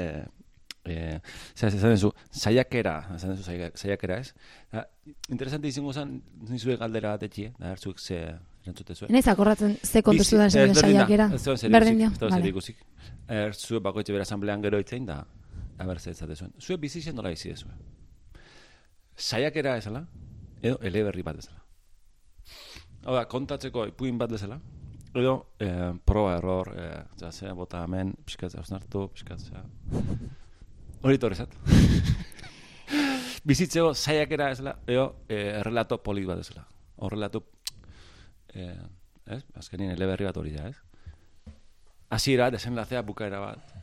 eh, zera, esan dezu, saiakera, esan dezu saia- saiakera ez. Da, interesante izango zen, nizue galdera bat etxie, da, ertzuk ze erantzute zuen. Naiz akorratzen ze zudan ez, zen da. saiakera. Ez Berdin dio. ez Vale. zer ikusik. Er, zue bakoitze bera asamblean gero itzein da, aber zer etzate zuen. Zue bizixen nola bizi dezue. Saiakera ezala, edo eleberri bat ezala. Hau da, kontatzeko ipuin bat bezala, edo eh, proba error, eh, ja, zera bota hemen, pixkatzea osnartu, pixkatzea... Hori torrezat. Bizitzeko saiakera ezala, edo eh, errelato polit bat ezala. Horrelato, eh, ez? Azkenien eleberri bat hori da, ez? Hasiera, desenlazea, bukaera bat.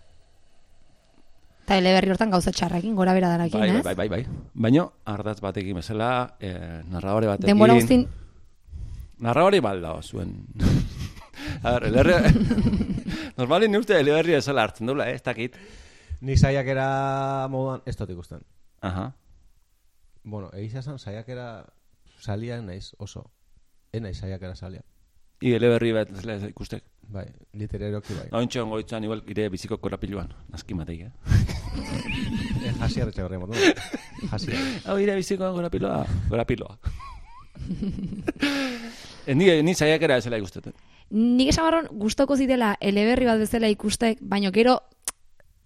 Eta eleberri hortan gauza txarrakin, gora bera darakin, Bai, ez? bai, bai, bai. Baina, ardatz batekin bezala, eh, narradore batekin... Denbora guztin, Narradore balda zuen. A ber, eleberri... Normali ni uste eleberri ezala hartzen dula, eh? ez dakit. Ni saiakera moduan ez dut ikusten. Aha. Bueno, egisa esan saiakera salia naiz oso. Ez naiz saiakera salia. I eleberri bat ez lez ikustek. Bai, literarioki bai. Ointxe ongo itzan, igual, ire biziko korapiluan. Nazki matei, eh? Hasi arretxe gorri modu. Hasi Hau ire biziko korapiloa. Korapiloa. Eh, ni, ni saiakera ezela ikusteten. nik esan barron gustoko zidela eleberri bat bezala ikustek, baino gero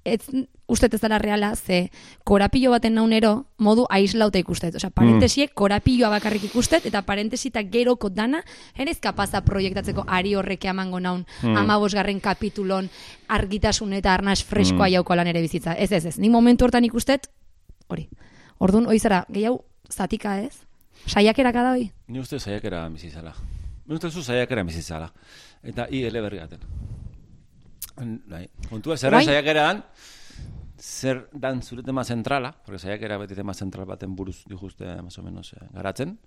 ez uste ez dela reala, ze korapilo baten naunero modu aislauta ikustet. Osea, parentesiek korapilloa bakarrik ikustet, eta parentesita geroko dana, enez kapaza proiektatzeko ari horreke amango naun, Mm. amabosgarren kapitulon argitasun eta arnaz freskoa Mm. jauko lan ere bizitza. Ez, ez, ez. Ni momentu hortan ikustet, hori. Orduan, oizara, gehiago zatika ez? Saiakeraka da hoi? Ni uste saiakera bizizala. Uste zu saiakera bizizala. Eta i eleberri gaten. Bai. Kontua, zerra Bai. saiakeran, zer dan zure tema zentrala, porque saiakera beti tema zentral baten buruz dijuzte, más o menos, eh, garatzen,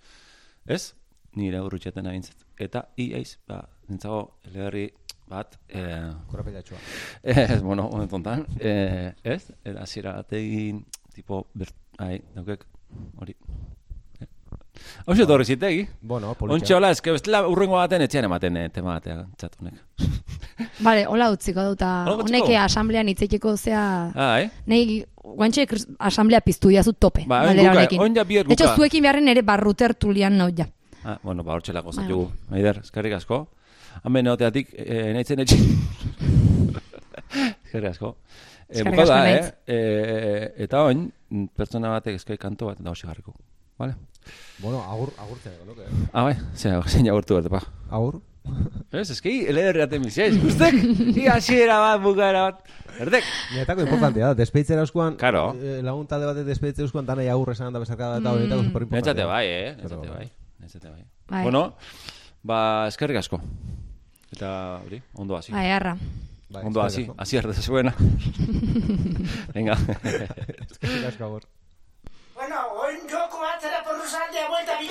ez? Nire urrutxeten agintzet. Eta, iaiz, ba, nintzago, eleberri bat, eh, Korapilatxoa. Ez, bueno, momentu honetan, eh, ez? Era zira bategin, tipo, ber, ai, daukek, hori. Eh. Hau xe torri zitegi. Bueno, politxa. Ontxe hola, eske bestela urrengo baten etxean ematen eh, tema batea, txat honek. Bale, hola utziko dut, eta Hola utziko? honek asamblean itzeteko zea... Ah, eh? Nei, guantxe asamblea piztu jazu tope. Ba, honekin. oin ja bier guka. zuekin beharren ere barruter tulian nau ja. Ah, bueno, ba, hortxelako Bueno. zatugu. Maider, eskerrik asko. Hemen egoteatik, eh, nahitzen etxin. eskerrik asko. Eh, Eskerrik buka asko, da, eh? Naitz. eh? Eta oin, pertsona batek eskai kanto bat eta hoxe garriko. Vale? Bueno, agur, agurtzen ego, nuke. Ah, bai, zein, zein agurtu bat, pa. Agur. Ez, eski, elederri aten biziaiz, guztek? Ia hasiera bat, bukaera bat. Erdek. Niretako importantea da, despeitzera euskuan, Claro. eh, lagun talde batek despeitzera euskuan, danai agur esan da bezarkada eta horietako Mm. super importantea. Nentzate bai, eh? Pero, Nentzate bai. Nentzate bai. Bai. Bueno, ba, eskerrik asko. Eta, hori, ondo hasi. Bai, arra. Bai, Ondo hasi, eskerrik asko. hasi erdezuena. Venga. Eskerrik asko, agur. va a estar por Rosalía de vuelta, mi.